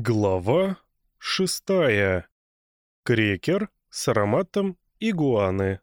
Глава шестая. Крекер с ароматом игуаны.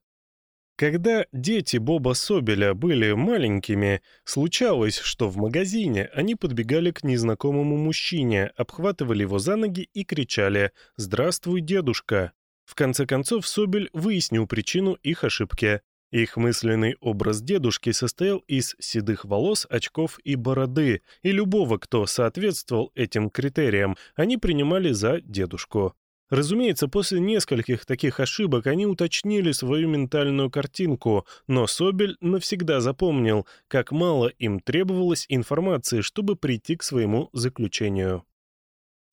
Когда дети Боба Собеля были маленькими, случалось, что в магазине они подбегали к незнакомому мужчине, обхватывали его за ноги и кричали «Здравствуй, дедушка!». В конце концов Собель выяснил причину их ошибки. Их мысленный образ дедушки состоял из седых волос, очков и бороды, и любого, кто соответствовал этим критериям, они принимали за дедушку. Разумеется, после нескольких таких ошибок они уточнили свою ментальную картинку, но Собель навсегда запомнил, как мало им требовалось информации, чтобы прийти к своему заключению.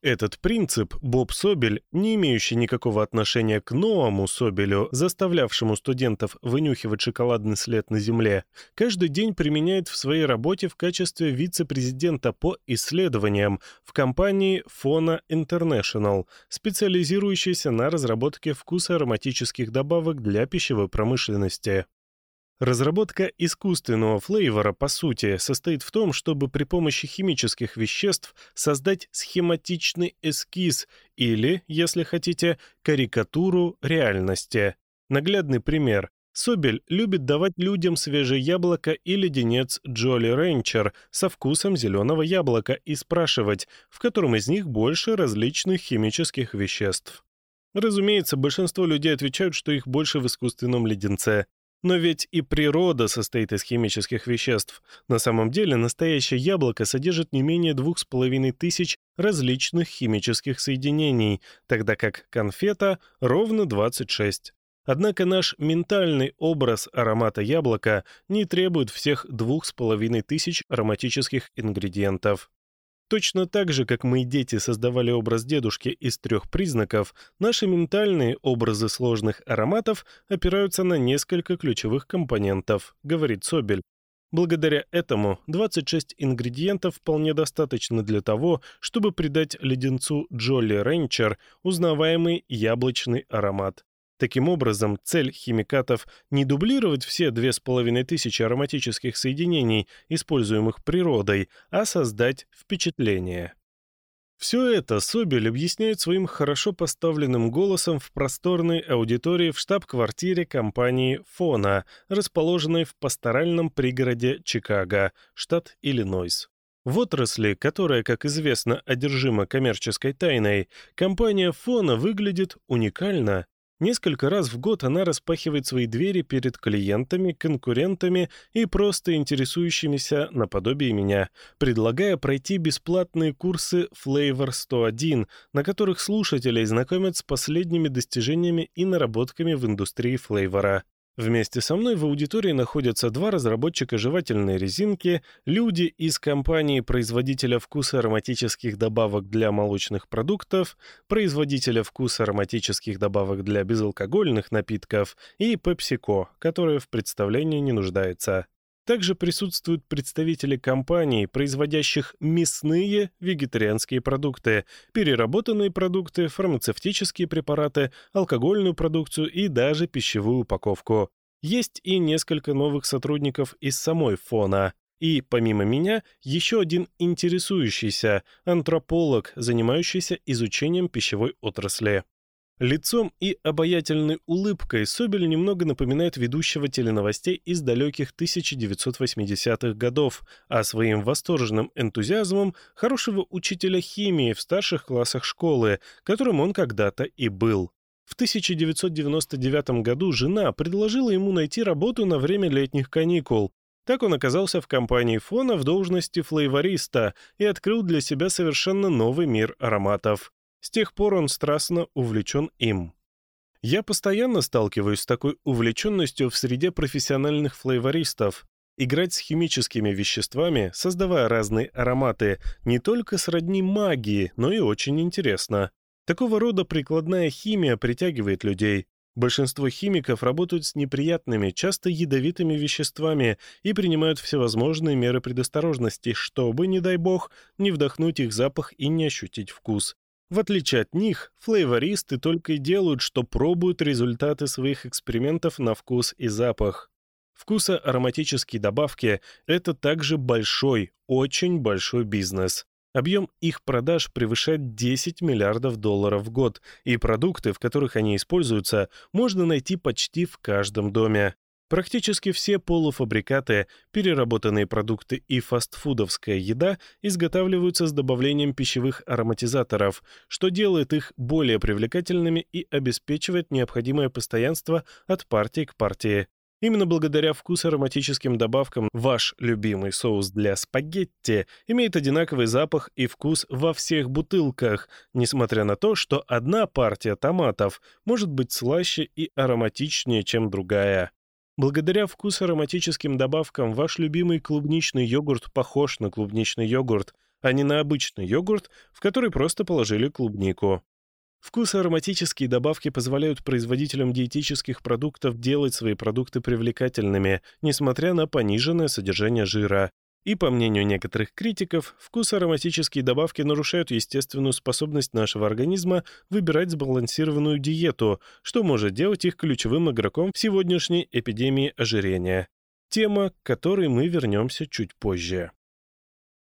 Этот принцип Боб Собель, не имеющий никакого отношения к новому Собелю, заставлявшему студентов вынюхивать шоколадный след на Земле, каждый день применяет в своей работе в качестве вице-президента по исследованиям в компании Фона International, специализирующейся на разработке вкуса ароматических добавок для пищевой промышленности. Разработка искусственного флейвора, по сути, состоит в том, чтобы при помощи химических веществ создать схематичный эскиз или, если хотите, карикатуру реальности. Наглядный пример. Собель любит давать людям свежее яблоко и леденец Джоли Рейнчер со вкусом зеленого яблока и спрашивать, в котором из них больше различных химических веществ. Разумеется, большинство людей отвечают, что их больше в искусственном леденце. Но ведь и природа состоит из химических веществ. На самом деле настоящее яблоко содержит не менее 2500 различных химических соединений, тогда как конфета ровно 26. Однако наш ментальный образ аромата яблока не требует всех 2500 ароматических ингредиентов. Точно так же, как мы, дети, создавали образ дедушки из трех признаков, наши ментальные образы сложных ароматов опираются на несколько ключевых компонентов, говорит Собель. Благодаря этому 26 ингредиентов вполне достаточно для того, чтобы придать леденцу Джолли Ренчер узнаваемый яблочный аромат. Таким образом, цель химикатов не дублировать все 2500 ароматических соединений, используемых природой, а создать впечатление. Все это Собель объясняет своим хорошо поставленным голосом в просторной аудитории в штаб-квартире компании «Фона», расположенной в пасторальном пригороде Чикаго, штат Иллинойс. В отрасли, которая, как известно, одержима коммерческой тайной, компания «Фона» выглядит уникально Несколько раз в год она распахивает свои двери перед клиентами, конкурентами и просто интересующимися наподобие меня, предлагая пройти бесплатные курсы Flavor 101, на которых слушатели знакомят с последними достижениями и наработками в индустрии флейвора. Вместе со мной в аудитории находятся два разработчика жевательной резинки, люди из компании-производителя вкуса ароматических добавок для молочных продуктов, производителя вкуса ароматических добавок для безалкогольных напитков и PepsiCo, которая в представлении не нуждается. Также присутствуют представители компаний, производящих мясные вегетарианские продукты, переработанные продукты, фармацевтические препараты, алкогольную продукцию и даже пищевую упаковку. Есть и несколько новых сотрудников из самой фона. И, помимо меня, еще один интересующийся, антрополог, занимающийся изучением пищевой отрасли. Лицом и обаятельной улыбкой Собель немного напоминает ведущего теленовостей из далеких 1980-х годов, а своим восторженным энтузиазмом – хорошего учителя химии в старших классах школы, которым он когда-то и был. В 1999 году жена предложила ему найти работу на время летних каникул. Так он оказался в компании Фона в должности флейвориста и открыл для себя совершенно новый мир ароматов. С тех пор он страстно увлечен им. Я постоянно сталкиваюсь с такой увлеченностью в среде профессиональных флейвористов. Играть с химическими веществами, создавая разные ароматы, не только сродни магии, но и очень интересно. Такого рода прикладная химия притягивает людей. Большинство химиков работают с неприятными, часто ядовитыми веществами и принимают всевозможные меры предосторожности, чтобы, не дай бог, не вдохнуть их запах и не ощутить вкус. В отличие от них, флейвористы только и делают, что пробуют результаты своих экспериментов на вкус и запах. Вкуса ароматические добавки – это также большой, очень большой бизнес. Объем их продаж превышает 10 миллиардов долларов в год, и продукты, в которых они используются, можно найти почти в каждом доме. Практически все полуфабрикаты, переработанные продукты и фастфудовская еда изготавливаются с добавлением пищевых ароматизаторов, что делает их более привлекательными и обеспечивает необходимое постоянство от партии к партии. Именно благодаря вкус ароматическим добавкам ваш любимый соус для спагетти имеет одинаковый запах и вкус во всех бутылках, несмотря на то, что одна партия томатов может быть слаще и ароматичнее, чем другая. Благодаря вкус-ароматическим добавкам ваш любимый клубничный йогурт похож на клубничный йогурт, а не на обычный йогурт, в который просто положили клубнику. Вкус-ароматические добавки позволяют производителям диетических продуктов делать свои продукты привлекательными, несмотря на пониженное содержание жира. И, по мнению некоторых критиков, вкус ароматические добавки нарушают естественную способность нашего организма выбирать сбалансированную диету, что может делать их ключевым игроком в сегодняшней эпидемии ожирения. Тема, к которой мы вернемся чуть позже.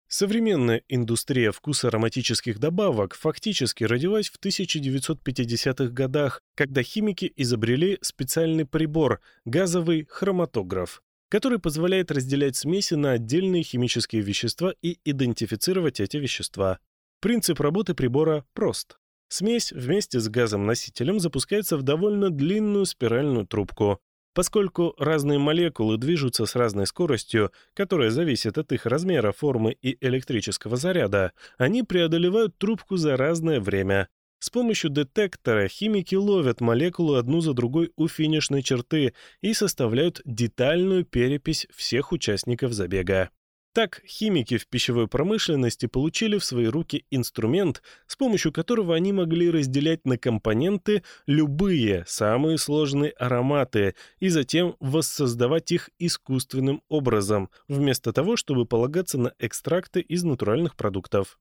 Современная индустрия вкуса ароматических добавок фактически родилась в 1950-х годах, когда химики изобрели специальный прибор – газовый хроматограф который позволяет разделять смеси на отдельные химические вещества и идентифицировать эти вещества. Принцип работы прибора прост. Смесь вместе с газом-носителем запускается в довольно длинную спиральную трубку. Поскольку разные молекулы движутся с разной скоростью, которая зависит от их размера, формы и электрического заряда, они преодолевают трубку за разное время. С помощью детектора химики ловят молекулу одну за другой у финишной черты и составляют детальную перепись всех участников забега. Так, химики в пищевой промышленности получили в свои руки инструмент, с помощью которого они могли разделять на компоненты любые самые сложные ароматы и затем воссоздавать их искусственным образом, вместо того, чтобы полагаться на экстракты из натуральных продуктов.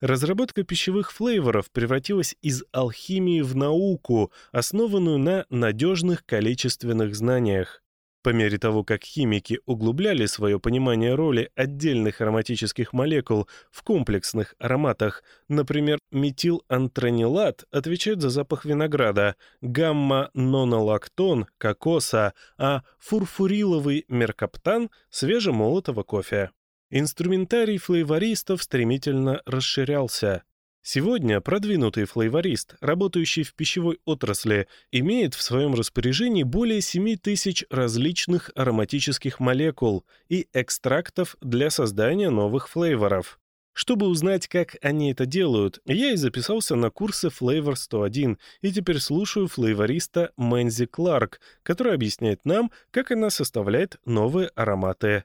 Разработка пищевых флейворов превратилась из алхимии в науку, основанную на надежных количественных знаниях. По мере того, как химики углубляли свое понимание роли отдельных ароматических молекул в комплексных ароматах, например, метилантранилат отвечает за запах винограда, гамма-нонолактон — кокоса, а фурфуриловый меркаптан — свежемолотого кофе. Инструментарий флейвористов стремительно расширялся. Сегодня продвинутый флейворист, работающий в пищевой отрасли, имеет в своем распоряжении более 7000 различных ароматических молекул и экстрактов для создания новых флейворов. Чтобы узнать, как они это делают, я и записался на курсы Flavor 101 и теперь слушаю флейвориста Мэнзи Кларк, который объясняет нам, как она составляет новые ароматы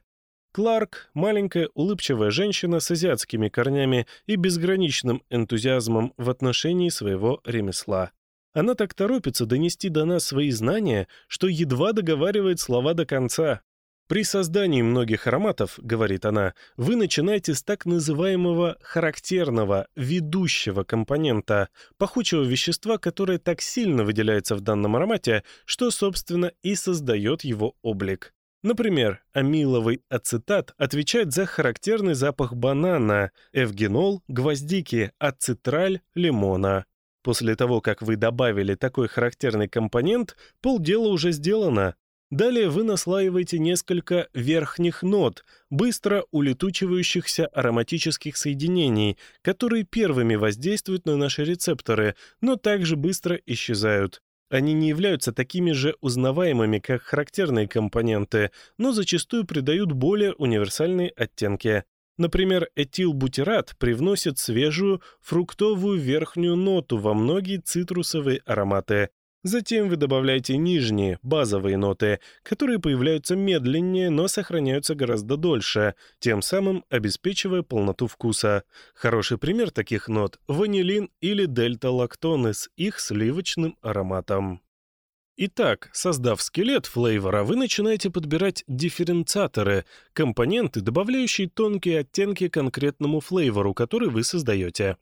Кларк, маленькая улыбчивая женщина с азиатскими корнями и безграничным энтузиазмом в отношении своего ремесла. Она так торопится донести до нас свои знания, что едва договаривает слова до конца. При создании многих ароматов, говорит она, вы начинаете с так называемого характерного, ведущего компонента, пахучего вещества, которое так сильно выделяется в данном аромате, что, собственно, и создает его облик. Например, амиловый ацетат отвечает за характерный запах банана, эвгенол, гвоздики, ацетраль лимона. После того, как вы добавили такой характерный компонент, полдела уже сделано. Далее вы наслаиваете несколько верхних нот, быстро улетучивающихся ароматических соединений, которые первыми воздействуют на наши рецепторы, но также быстро исчезают они не являются такими же узнаваемыми, как характерные компоненты, но зачастую придают более универсальные оттенки. Например, этилбутират привносит свежую, фруктовую верхнюю ноту во многие цитрусовые ароматы, Затем вы добавляете нижние, базовые ноты, которые появляются медленнее, но сохраняются гораздо дольше, тем самым обеспечивая полноту вкуса. Хороший пример таких нот – ванилин или дельта-лактоны с их сливочным ароматом. Итак, создав скелет флейвора, вы начинаете подбирать дифференциаторы, компоненты, добавляющие тонкие оттенки конкретному флейвору, который вы создаете.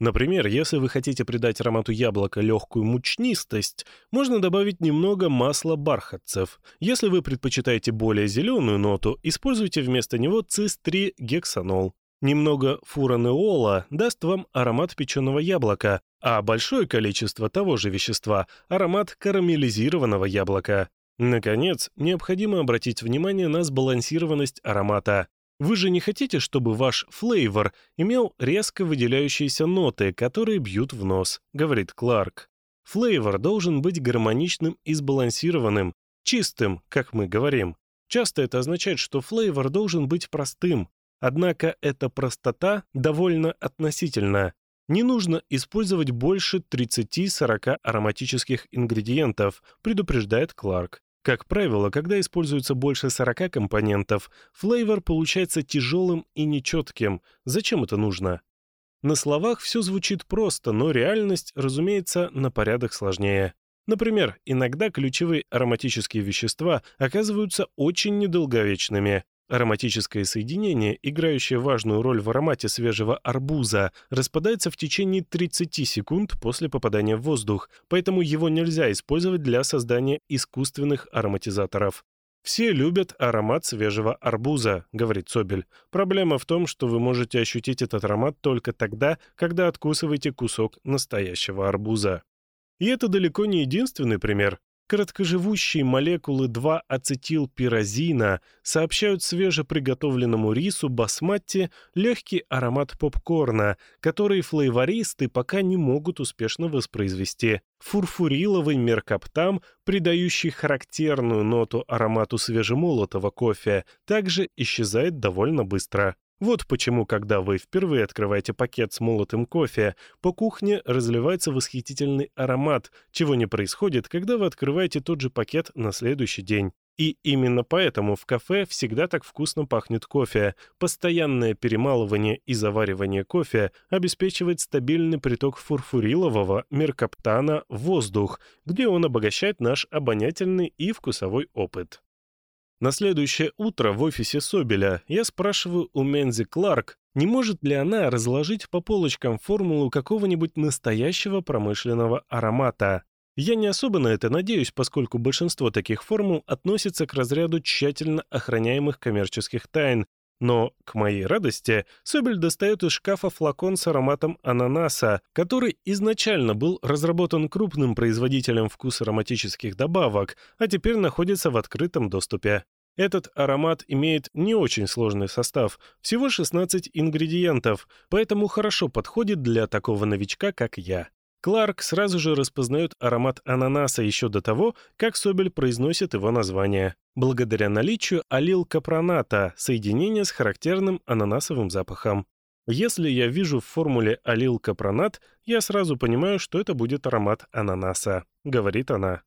Например, если вы хотите придать аромату яблока легкую мучнистость, можно добавить немного масла бархатцев. Если вы предпочитаете более зеленую ноту, используйте вместо него цис-3-гексанол. Немного фуранеола даст вам аромат печеного яблока, а большое количество того же вещества – аромат карамелизированного яблока. Наконец, необходимо обратить внимание на сбалансированность аромата. Вы же не хотите, чтобы ваш флейвор имел резко выделяющиеся ноты, которые бьют в нос, говорит Кларк. Флейвор должен быть гармоничным и сбалансированным, чистым, как мы говорим. Часто это означает, что флейвор должен быть простым. Однако эта простота довольно относительна. Не нужно использовать больше 30-40 ароматических ингредиентов, предупреждает Кларк. Как правило, когда используется больше 40 компонентов, флейвор получается тяжелым и нечетким. Зачем это нужно? На словах все звучит просто, но реальность, разумеется, на порядок сложнее. Например, иногда ключевые ароматические вещества оказываются очень недолговечными. Ароматическое соединение, играющее важную роль в аромате свежего арбуза, распадается в течение 30 секунд после попадания в воздух, поэтому его нельзя использовать для создания искусственных ароматизаторов. «Все любят аромат свежего арбуза», — говорит Собель. «Проблема в том, что вы можете ощутить этот аромат только тогда, когда откусываете кусок настоящего арбуза». И это далеко не единственный пример. Короткоживущие молекулы 2-ацетилпирозина сообщают свежеприготовленному рису басмати легкий аромат попкорна, который флейвористы пока не могут успешно воспроизвести. Фурфуриловый меркаптам, придающий характерную ноту аромату свежемолотого кофе, также исчезает довольно быстро. Вот почему, когда вы впервые открываете пакет с молотым кофе, по кухне разливается восхитительный аромат, чего не происходит, когда вы открываете тот же пакет на следующий день. И именно поэтому в кафе всегда так вкусно пахнет кофе. Постоянное перемалывание и заваривание кофе обеспечивает стабильный приток фурфурилового меркаптана в воздух, где он обогащает наш обонятельный и вкусовой опыт. На следующее утро в офисе Собеля я спрашиваю у Мензи Кларк, не может ли она разложить по полочкам формулу какого-нибудь настоящего промышленного аромата. Я не особо на это надеюсь, поскольку большинство таких формул относится к разряду тщательно охраняемых коммерческих тайн, но, к моей радости, Собель достает из шкафа флакон с ароматом ананаса, который изначально был разработан крупным производителем вкус ароматических добавок, а теперь находится в открытом доступе. Этот аромат имеет не очень сложный состав, всего 16 ингредиентов, поэтому хорошо подходит для такого новичка, как я. Кларк сразу же распознает аромат ананаса еще до того, как Собель произносит его название, благодаря наличию алилкапроната, соединения с характерным ананасовым запахом. Если я вижу в формуле алилкапронат, я сразу понимаю, что это будет аромат ананаса, говорит она.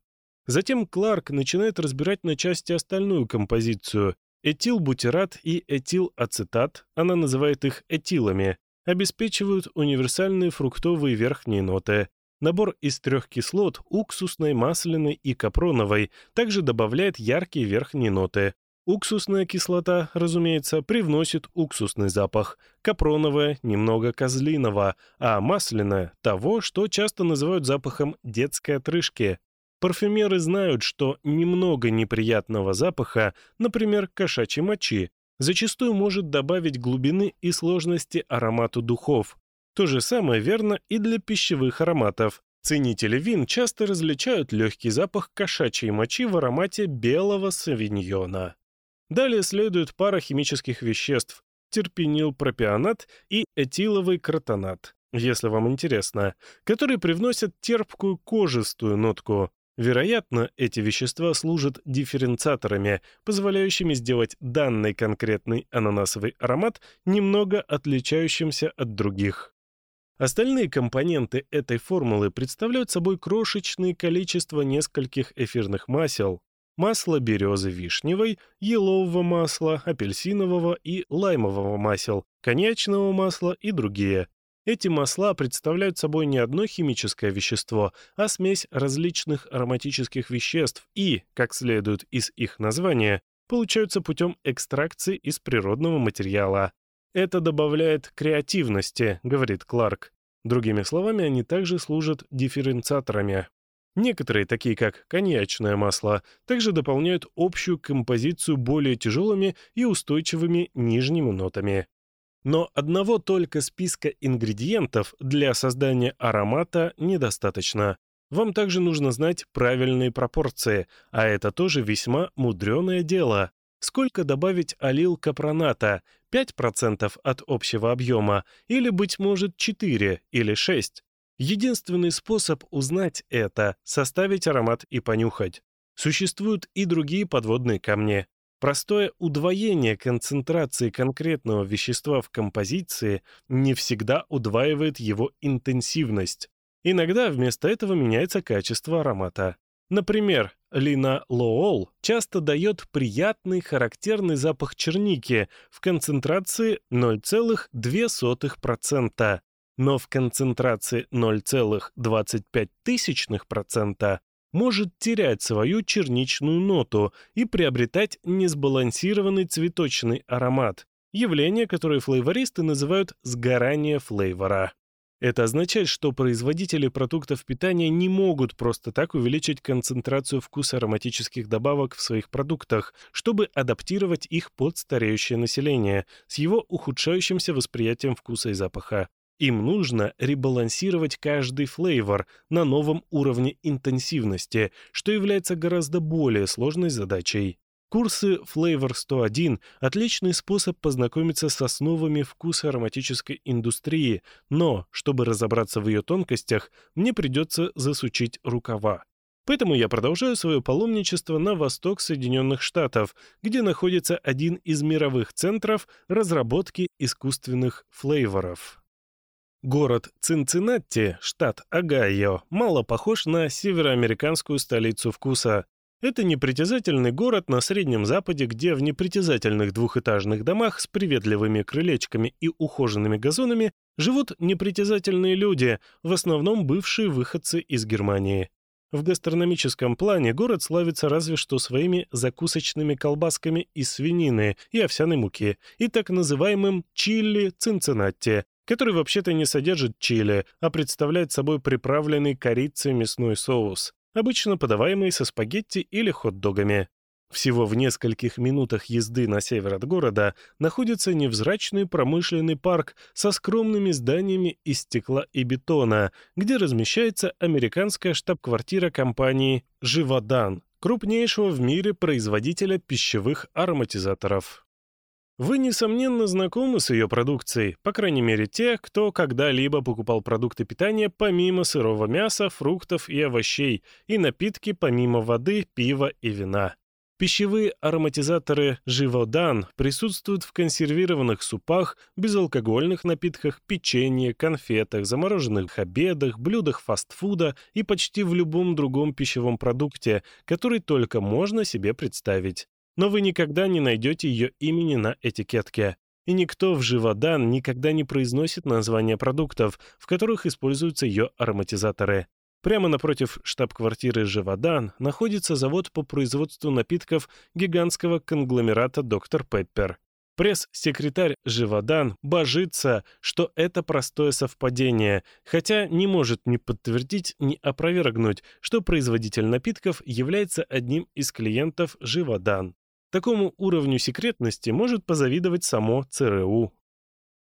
Затем Кларк начинает разбирать на части остальную композицию – этилбутират и этилацетат, она называет их этилами, обеспечивают универсальные фруктовые верхние ноты. Набор из трех кислот – уксусной, масляной и капроновой – также добавляет яркие верхние ноты. Уксусная кислота, разумеется, привносит уксусный запах, капроновая – немного козлиного, а масляная – того, что часто называют запахом детской отрыжки, Парфюмеры знают, что немного неприятного запаха, например, кошачьей мочи, зачастую может добавить глубины и сложности аромату духов. То же самое верно и для пищевых ароматов. Ценители вин часто различают легкий запах кошачьей мочи в аромате белого савиньона. Далее следует пара химических веществ – терпенилпропионат и этиловый кротонат, если вам интересно, которые привносят терпкую кожистую нотку. Вероятно, эти вещества служат дифференциаторами, позволяющими сделать данный конкретный ананасовый аромат немного отличающимся от других. Остальные компоненты этой формулы представляют собой крошечные количество нескольких эфирных масел, масла березы вишневой, елового масла, апельсинового и лаймового масел, коньячного масла и другие. Эти масла представляют собой не одно химическое вещество, а смесь различных ароматических веществ и, как следует из их названия, получаются путем экстракции из природного материала. Это добавляет креативности, говорит Кларк. Другими словами, они также служат дифференциаторами. Некоторые, такие как коньячное масло, также дополняют общую композицию более тяжелыми и устойчивыми нижними нотами но одного только списка ингредиентов для создания аромата недостаточно. Вам также нужно знать правильные пропорции, а это тоже весьма мудреное дело. Сколько добавить алил капроната? 5% от общего объема, или, быть может, 4 или 6. Единственный способ узнать это – составить аромат и понюхать. Существуют и другие подводные камни. Простое удвоение концентрации конкретного вещества в композиции не всегда удваивает его интенсивность. Иногда вместо этого меняется качество аромата. Например, линолоол часто дает приятный характерный запах черники в концентрации 0,02%, но в концентрации 0,25% может терять свою черничную ноту и приобретать несбалансированный цветочный аромат, явление, которое флейвористы называют «сгорание флейвора». Это означает, что производители продуктов питания не могут просто так увеличить концентрацию вкуса ароматических добавок в своих продуктах, чтобы адаптировать их под стареющее население с его ухудшающимся восприятием вкуса и запаха. Им нужно ребалансировать каждый флейвор на новом уровне интенсивности, что является гораздо более сложной задачей. Курсы Flavor 101 – отличный способ познакомиться с основами вкуса ароматической индустрии, но, чтобы разобраться в ее тонкостях, мне придется засучить рукава. Поэтому я продолжаю свое паломничество на восток Соединенных Штатов, где находится один из мировых центров разработки искусственных флейворов. Город Цинциннати, штат Огайо, мало похож на североамериканскую столицу вкуса. Это непритязательный город на Среднем Западе, где в непритязательных двухэтажных домах с приветливыми крылечками и ухоженными газонами живут непритязательные люди, в основном бывшие выходцы из Германии. В гастрономическом плане город славится разве что своими закусочными колбасками из свинины и овсяной муки и так называемым чили Цинциннати, который вообще-то не содержит чили, а представляет собой приправленный корицей мясной соус, обычно подаваемый со спагетти или хот-догами. Всего в нескольких минутах езды на север от города находится невзрачный промышленный парк со скромными зданиями из стекла и бетона, где размещается американская штаб-квартира компании «Живодан», крупнейшего в мире производителя пищевых ароматизаторов. Вы, несомненно, знакомы с ее продукцией, по крайней мере те, кто когда-либо покупал продукты питания помимо сырого мяса, фруктов и овощей, и напитки помимо воды, пива и вина. Пищевые ароматизаторы «Живодан» присутствуют в консервированных супах, безалкогольных напитках, печенье, конфетах, замороженных обедах, блюдах фастфуда и почти в любом другом пищевом продукте, который только можно себе представить но вы никогда не найдете ее имени на этикетке. И никто в Живодан никогда не произносит название продуктов, в которых используются ее ароматизаторы. Прямо напротив штаб-квартиры Живодан находится завод по производству напитков гигантского конгломерата «Доктор Пеппер». Пресс-секретарь Живодан божится, что это простое совпадение, хотя не может ни подтвердить, ни опровергнуть, что производитель напитков является одним из клиентов Живодан. Такому уровню секретности может позавидовать само ЦРУ.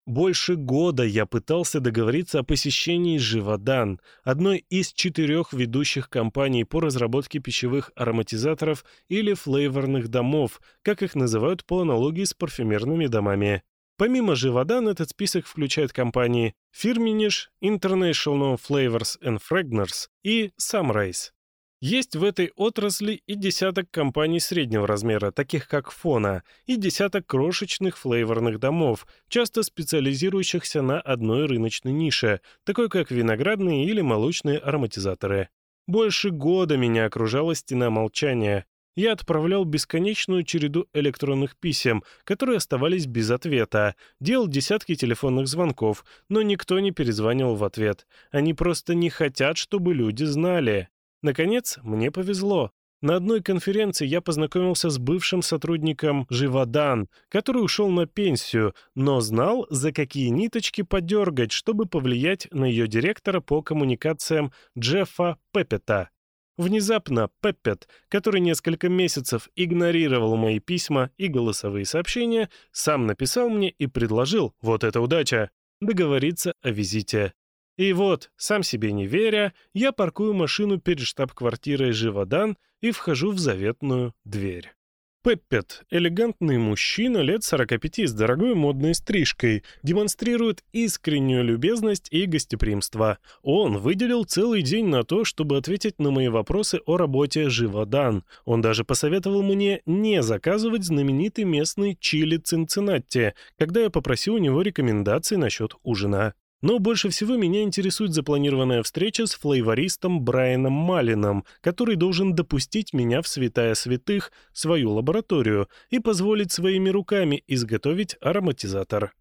Больше года я пытался договориться о посещении «Живодан», одной из четырех ведущих компаний по разработке пищевых ароматизаторов или флейворных домов, как их называют по аналогии с парфюмерными домами. Помимо «Живодан» этот список включает компании «Firmenich», «International Flavors and Fragrance» и «Sunrise». Есть в этой отрасли и десяток компаний среднего размера, таких как Фона, и десяток крошечных флейворных домов, часто специализирующихся на одной рыночной нише, такой как виноградные или молочные ароматизаторы. Больше года меня окружала стена молчания. Я отправлял бесконечную череду электронных писем, которые оставались без ответа, делал десятки телефонных звонков, но никто не перезвонил в ответ. Они просто не хотят, чтобы люди знали. Наконец, мне повезло. На одной конференции я познакомился с бывшим сотрудником Живодан, который ушел на пенсию, но знал, за какие ниточки подергать, чтобы повлиять на ее директора по коммуникациям Джеффа Пеппета. Внезапно Пеппет, который несколько месяцев игнорировал мои письма и голосовые сообщения, сам написал мне и предложил, вот это удача, договориться о визите. И вот, сам себе не веря, я паркую машину перед штаб-квартирой «Живодан» и вхожу в заветную дверь. Пеппет, элегантный мужчина лет 45 с дорогой модной стрижкой, демонстрирует искреннюю любезность и гостеприимство. Он выделил целый день на то, чтобы ответить на мои вопросы о работе «Живодан». Он даже посоветовал мне не заказывать знаменитый местный чили Цинциннати, когда я попросил у него рекомендаций насчет ужина. Но больше всего меня интересует запланированная встреча с флейвористом Брайаном Малином, который должен допустить меня в святая святых, свою лабораторию, и позволить своими руками изготовить ароматизатор.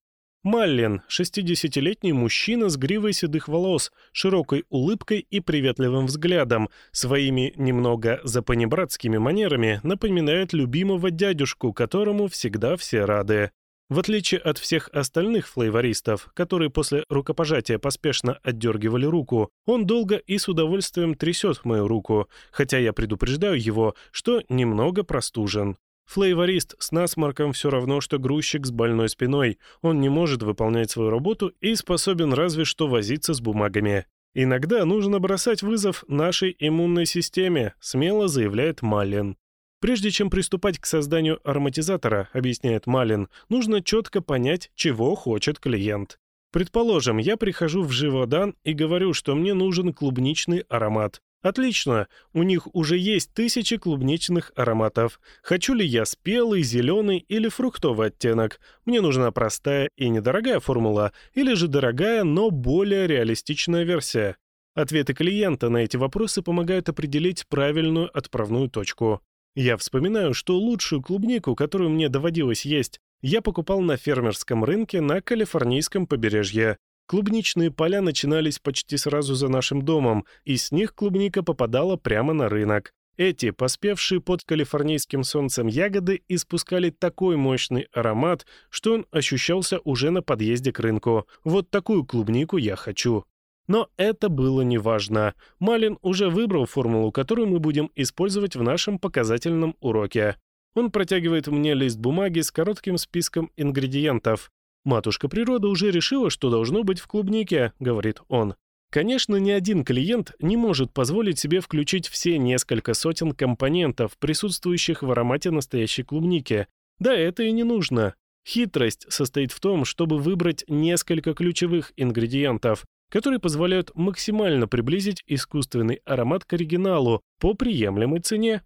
Маллин – 60-летний мужчина с гривой седых волос, широкой улыбкой и приветливым взглядом, своими немного запанибратскими манерами напоминает любимого дядюшку, которому всегда все рады. В отличие от всех остальных флейвористов, которые после рукопожатия поспешно отдергивали руку, он долго и с удовольствием трясет мою руку, хотя я предупреждаю его, что немного простужен. Флейворист с насморком все равно, что грузчик с больной спиной. Он не может выполнять свою работу и способен разве что возиться с бумагами. «Иногда нужно бросать вызов нашей иммунной системе», — смело заявляет Маллин. Прежде чем приступать к созданию ароматизатора, объясняет Малин, нужно четко понять, чего хочет клиент. Предположим, я прихожу в Живодан и говорю, что мне нужен клубничный аромат. Отлично, у них уже есть тысячи клубничных ароматов. Хочу ли я спелый, зеленый или фруктовый оттенок? Мне нужна простая и недорогая формула, или же дорогая, но более реалистичная версия. Ответы клиента на эти вопросы помогают определить правильную отправную точку. Я вспоминаю, что лучшую клубнику, которую мне доводилось есть, я покупал на фермерском рынке на калифорнийском побережье. Клубничные поля начинались почти сразу за нашим домом, и с них клубника попадала прямо на рынок. Эти, поспевшие под калифорнийским солнцем ягоды, испускали такой мощный аромат, что он ощущался уже на подъезде к рынку. Вот такую клубнику я хочу. Но это было неважно. Малин уже выбрал формулу, которую мы будем использовать в нашем показательном уроке. Он протягивает мне лист бумаги с коротким списком ингредиентов. «Матушка природа уже решила, что должно быть в клубнике», — говорит он. Конечно, ни один клиент не может позволить себе включить все несколько сотен компонентов, присутствующих в аромате настоящей клубники. Да, это и не нужно. Хитрость состоит в том, чтобы выбрать несколько ключевых ингредиентов, которые позволяют максимально приблизить искусственный аромат к оригиналу по приемлемой цене.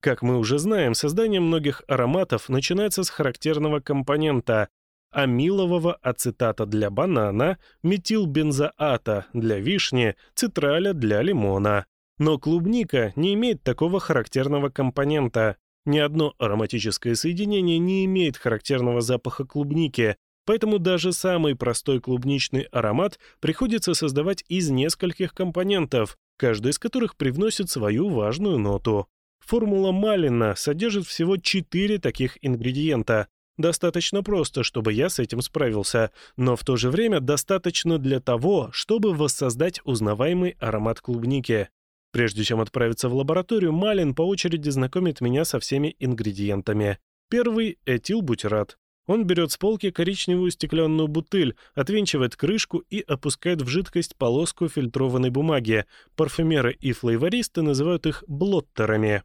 Как мы уже знаем, создание многих ароматов начинается с характерного компонента амилового ацетата для банана, метилбензоата для вишни, цитраля для лимона. Но клубника не имеет такого характерного компонента. Ни одно ароматическое соединение не имеет характерного запаха клубники, Поэтому даже самый простой клубничный аромат приходится создавать из нескольких компонентов, каждый из которых привносит свою важную ноту. Формула Малина содержит всего 4 таких ингредиента. Достаточно просто, чтобы я с этим справился, но в то же время достаточно для того, чтобы воссоздать узнаваемый аромат клубники. Прежде чем отправиться в лабораторию, Малин по очереди знакомит меня со всеми ингредиентами. Первый – этилбутират. Он берет с полки коричневую стеклянную бутыль, отвинчивает крышку и опускает в жидкость полоску фильтрованной бумаги. Парфюмеры и флейвористы называют их блоттерами.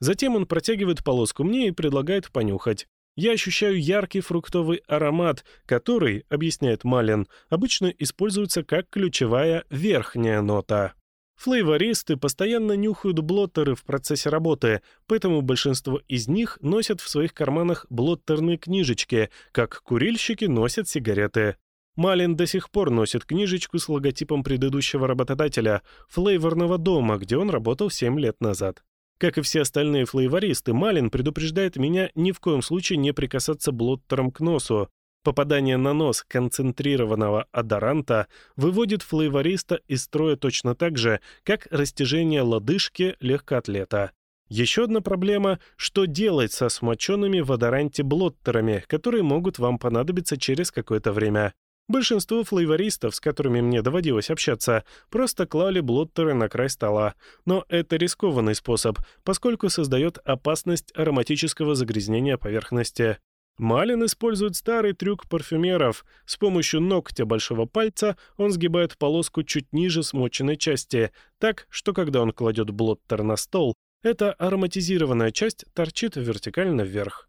Затем он протягивает полоску мне и предлагает понюхать. Я ощущаю яркий фруктовый аромат, который, объясняет Малин, обычно используется как ключевая верхняя нота. Флейвористы постоянно нюхают блоттеры в процессе работы, поэтому большинство из них носят в своих карманах блоттерные книжечки, как курильщики носят сигареты. Малин до сих пор носит книжечку с логотипом предыдущего работодателя, флейворного дома, где он работал 7 лет назад. Как и все остальные флейвористы, Малин предупреждает меня ни в коем случае не прикасаться блоттером к носу, Попадание на нос концентрированного адоранта выводит флейвориста из строя точно так же, как растяжение лодыжки легкоатлета. Еще одна проблема — что делать со смоченными в адоранте блоттерами, которые могут вам понадобиться через какое-то время. Большинство флейвористов, с которыми мне доводилось общаться, просто клали блоттеры на край стола. Но это рискованный способ, поскольку создает опасность ароматического загрязнения поверхности. Малин использует старый трюк парфюмеров. С помощью ногтя большого пальца он сгибает полоску чуть ниже смоченной части, так, что когда он кладет блоттер на стол, эта ароматизированная часть торчит вертикально вверх.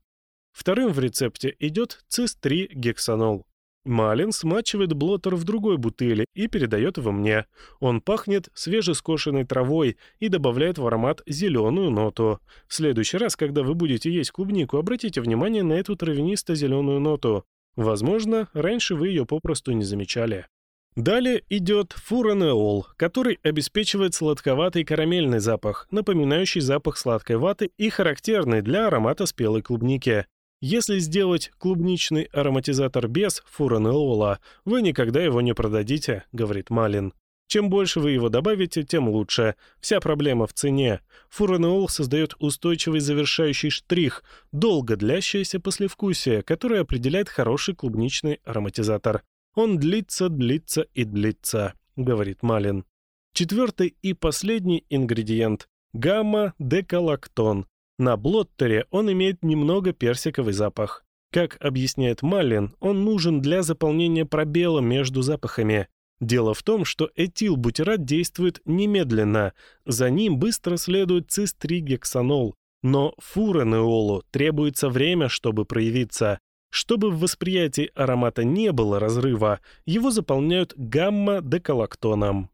Вторым в рецепте идет цис-3-гексанол. Малин смачивает блотер в другой бутыли и передает его мне. Он пахнет свежескошенной травой и добавляет в аромат зеленую ноту. В следующий раз, когда вы будете есть клубнику, обратите внимание на эту травянисто-зеленую ноту. Возможно, раньше вы ее попросту не замечали. Далее идет фуранеол, который обеспечивает сладковатый карамельный запах, напоминающий запах сладкой ваты и характерный для аромата спелой клубники. Если сделать клубничный ароматизатор без фуранелола, вы никогда его не продадите, говорит Малин. Чем больше вы его добавите, тем лучше. Вся проблема в цене. Фуранеол создает устойчивый завершающий штрих, долго длящееся послевкусие, которое определяет хороший клубничный ароматизатор. Он длится, длится и длится, говорит Малин. Четвертый и последний ингредиент – гамма-декалактон, на блоттере он имеет немного персиковый запах. Как объясняет Маллин, он нужен для заполнения пробела между запахами. Дело в том, что этилбутират действует немедленно, за ним быстро следует цистригексанол, но фуранеолу требуется время, чтобы проявиться. Чтобы в восприятии аромата не было разрыва, его заполняют гамма-деколактоном.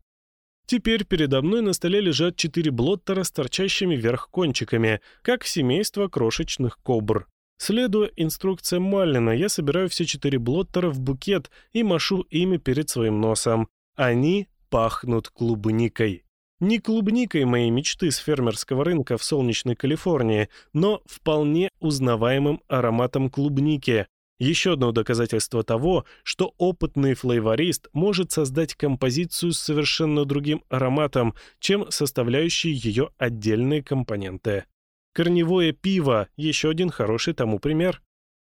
Теперь передо мной на столе лежат четыре блоттера с торчащими вверх кончиками, как семейство крошечных кобр. Следуя инструкциям Маллина, я собираю все четыре блоттера в букет и машу ими перед своим носом. Они пахнут клубникой. Не клубникой моей мечты с фермерского рынка в солнечной Калифорнии, но вполне узнаваемым ароматом клубники, еще одно доказательство того, что опытный флейворист может создать композицию с совершенно другим ароматом, чем составляющие ее отдельные компоненты. Корневое пиво – еще один хороший тому пример.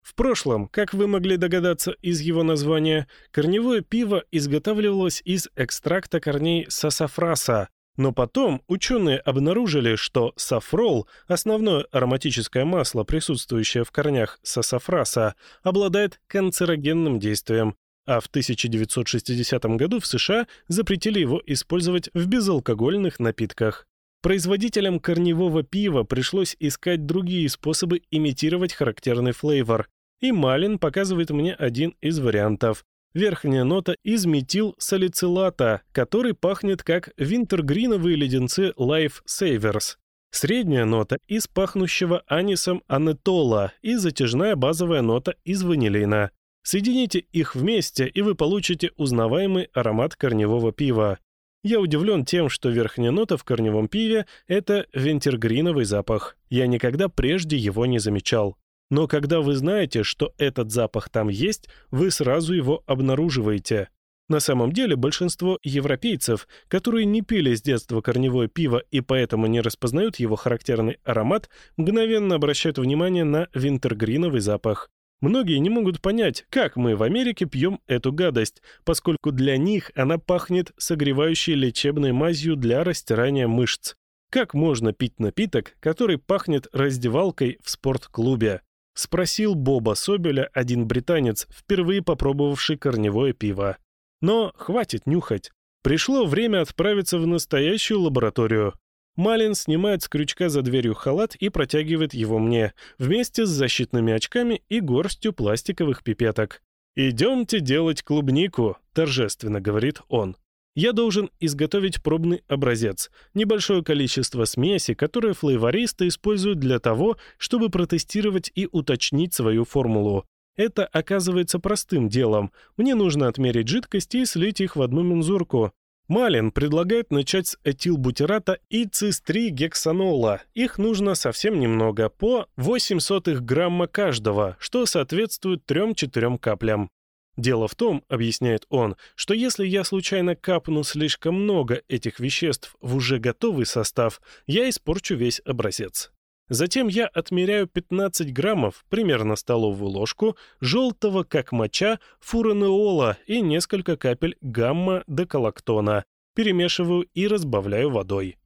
В прошлом, как вы могли догадаться из его названия, корневое пиво изготавливалось из экстракта корней сасафраса, но потом ученые обнаружили, что сафрол, основное ароматическое масло, присутствующее в корнях сасафраса, обладает канцерогенным действием, а в 1960 году в США запретили его использовать в безалкогольных напитках. Производителям корневого пива пришлось искать другие способы имитировать характерный флейвор, и Малин показывает мне один из вариантов. Верхняя нота – изметил салицилата, который пахнет как винтергриновые леденцы Life Savers. Средняя нота – из пахнущего анисом анетола и затяжная базовая нота из ванилина. Соедините их вместе, и вы получите узнаваемый аромат корневого пива. Я удивлен тем, что верхняя нота в корневом пиве – это винтергриновый запах. Я никогда прежде его не замечал. Но когда вы знаете, что этот запах там есть, вы сразу его обнаруживаете. На самом деле большинство европейцев, которые не пили с детства корневое пиво и поэтому не распознают его характерный аромат, мгновенно обращают внимание на винтергриновый запах. Многие не могут понять, как мы в Америке пьем эту гадость, поскольку для них она пахнет согревающей лечебной мазью для растирания мышц. Как можно пить напиток, который пахнет раздевалкой в спортклубе? — спросил Боба Собеля один британец, впервые попробовавший корневое пиво. Но хватит нюхать. Пришло время отправиться в настоящую лабораторию. Малин снимает с крючка за дверью халат и протягивает его мне, вместе с защитными очками и горстью пластиковых пипеток. «Идемте делать клубнику», — торжественно говорит он я должен изготовить пробный образец, небольшое количество смеси, которые флейвористы используют для того, чтобы протестировать и уточнить свою формулу. Это оказывается простым делом. Мне нужно отмерить жидкости и слить их в одну мензурку. Малин предлагает начать с этилбутирата и цистригексанола. Их нужно совсем немного, по 0,08 грамма каждого, что соответствует 3-4 каплям. Дело в том, объясняет он, что если я случайно капну слишком много этих веществ в уже готовый состав, я испорчу весь образец. Затем я отмеряю 15 граммов, примерно столовую ложку, желтого, как моча, фуранеола и несколько капель гамма-деколактона, перемешиваю и разбавляю водой.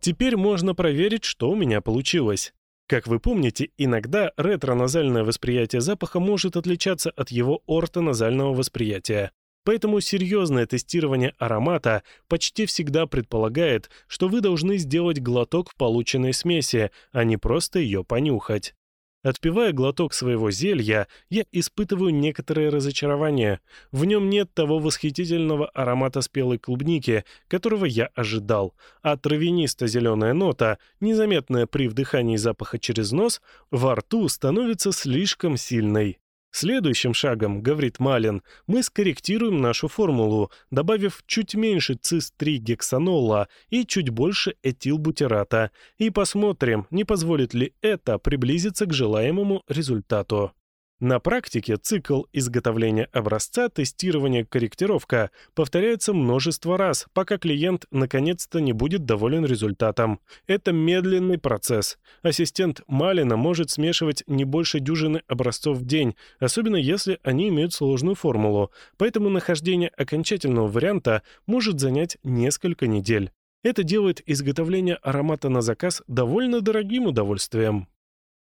Теперь можно проверить, что у меня получилось. Как вы помните, иногда ретроназальное восприятие запаха может отличаться от его ортоназального восприятия. Поэтому серьезное тестирование аромата почти всегда предполагает, что вы должны сделать глоток в полученной смеси, а не просто ее понюхать. Отпивая глоток своего зелья, я испытываю некоторое разочарование. В нем нет того восхитительного аромата спелой клубники, которого я ожидал, а травянисто-зеленая нота, незаметная при вдыхании запаха через нос, во рту становится слишком сильной. Следующим шагом, говорит Малин, мы скорректируем нашу формулу, добавив чуть меньше цис-3-гексанола и чуть больше этилбутирата, и посмотрим, не позволит ли это приблизиться к желаемому результату. На практике цикл изготовления образца, тестирования, корректировка повторяется множество раз, пока клиент наконец-то не будет доволен результатом. Это медленный процесс. Ассистент Малина может смешивать не больше дюжины образцов в день, особенно если они имеют сложную формулу, поэтому нахождение окончательного варианта может занять несколько недель. Это делает изготовление аромата на заказ довольно дорогим удовольствием.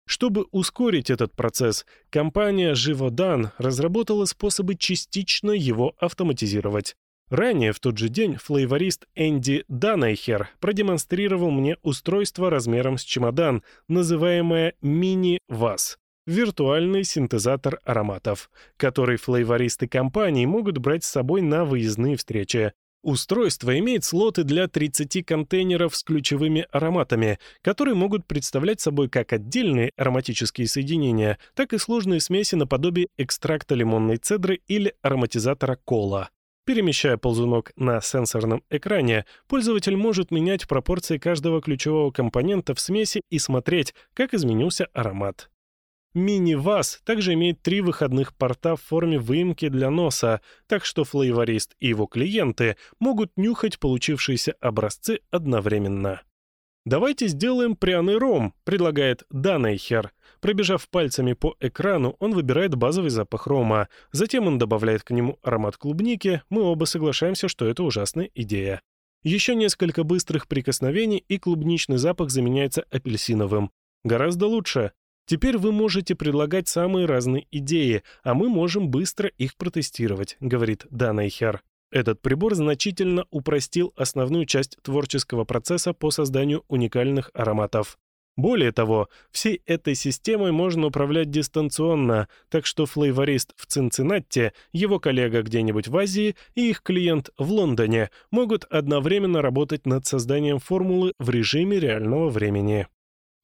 Чтобы ускорить этот процесс, компания «Живодан» разработала способы частично его автоматизировать. Ранее в тот же день флейворист Энди Данайхер продемонстрировал мне устройство размером с чемодан, называемое «мини-ваз» — виртуальный синтезатор ароматов, который флейвористы компании могут брать с собой на выездные встречи. Устройство имеет слоты для 30 контейнеров с ключевыми ароматами, которые могут представлять собой как отдельные ароматические соединения, так и сложные смеси наподобие экстракта лимонной цедры или ароматизатора кола. Перемещая ползунок на сенсорном экране, пользователь может менять пропорции каждого ключевого компонента в смеси и смотреть, как изменился аромат. Мини-ВАЗ также имеет три выходных порта в форме выемки для носа, так что флейворист и его клиенты могут нюхать получившиеся образцы одновременно. «Давайте сделаем пряный ром», — предлагает Данейхер. Пробежав пальцами по экрану, он выбирает базовый запах рома. Затем он добавляет к нему аромат клубники. Мы оба соглашаемся, что это ужасная идея. Еще несколько быстрых прикосновений, и клубничный запах заменяется апельсиновым. Гораздо лучше. Теперь вы можете предлагать самые разные идеи, а мы можем быстро их протестировать», — говорит Дана Данайхер. Этот прибор значительно упростил основную часть творческого процесса по созданию уникальных ароматов. Более того, всей этой системой можно управлять дистанционно, так что флейворист в Цинциннати, его коллега где-нибудь в Азии и их клиент в Лондоне могут одновременно работать над созданием формулы в режиме реального времени.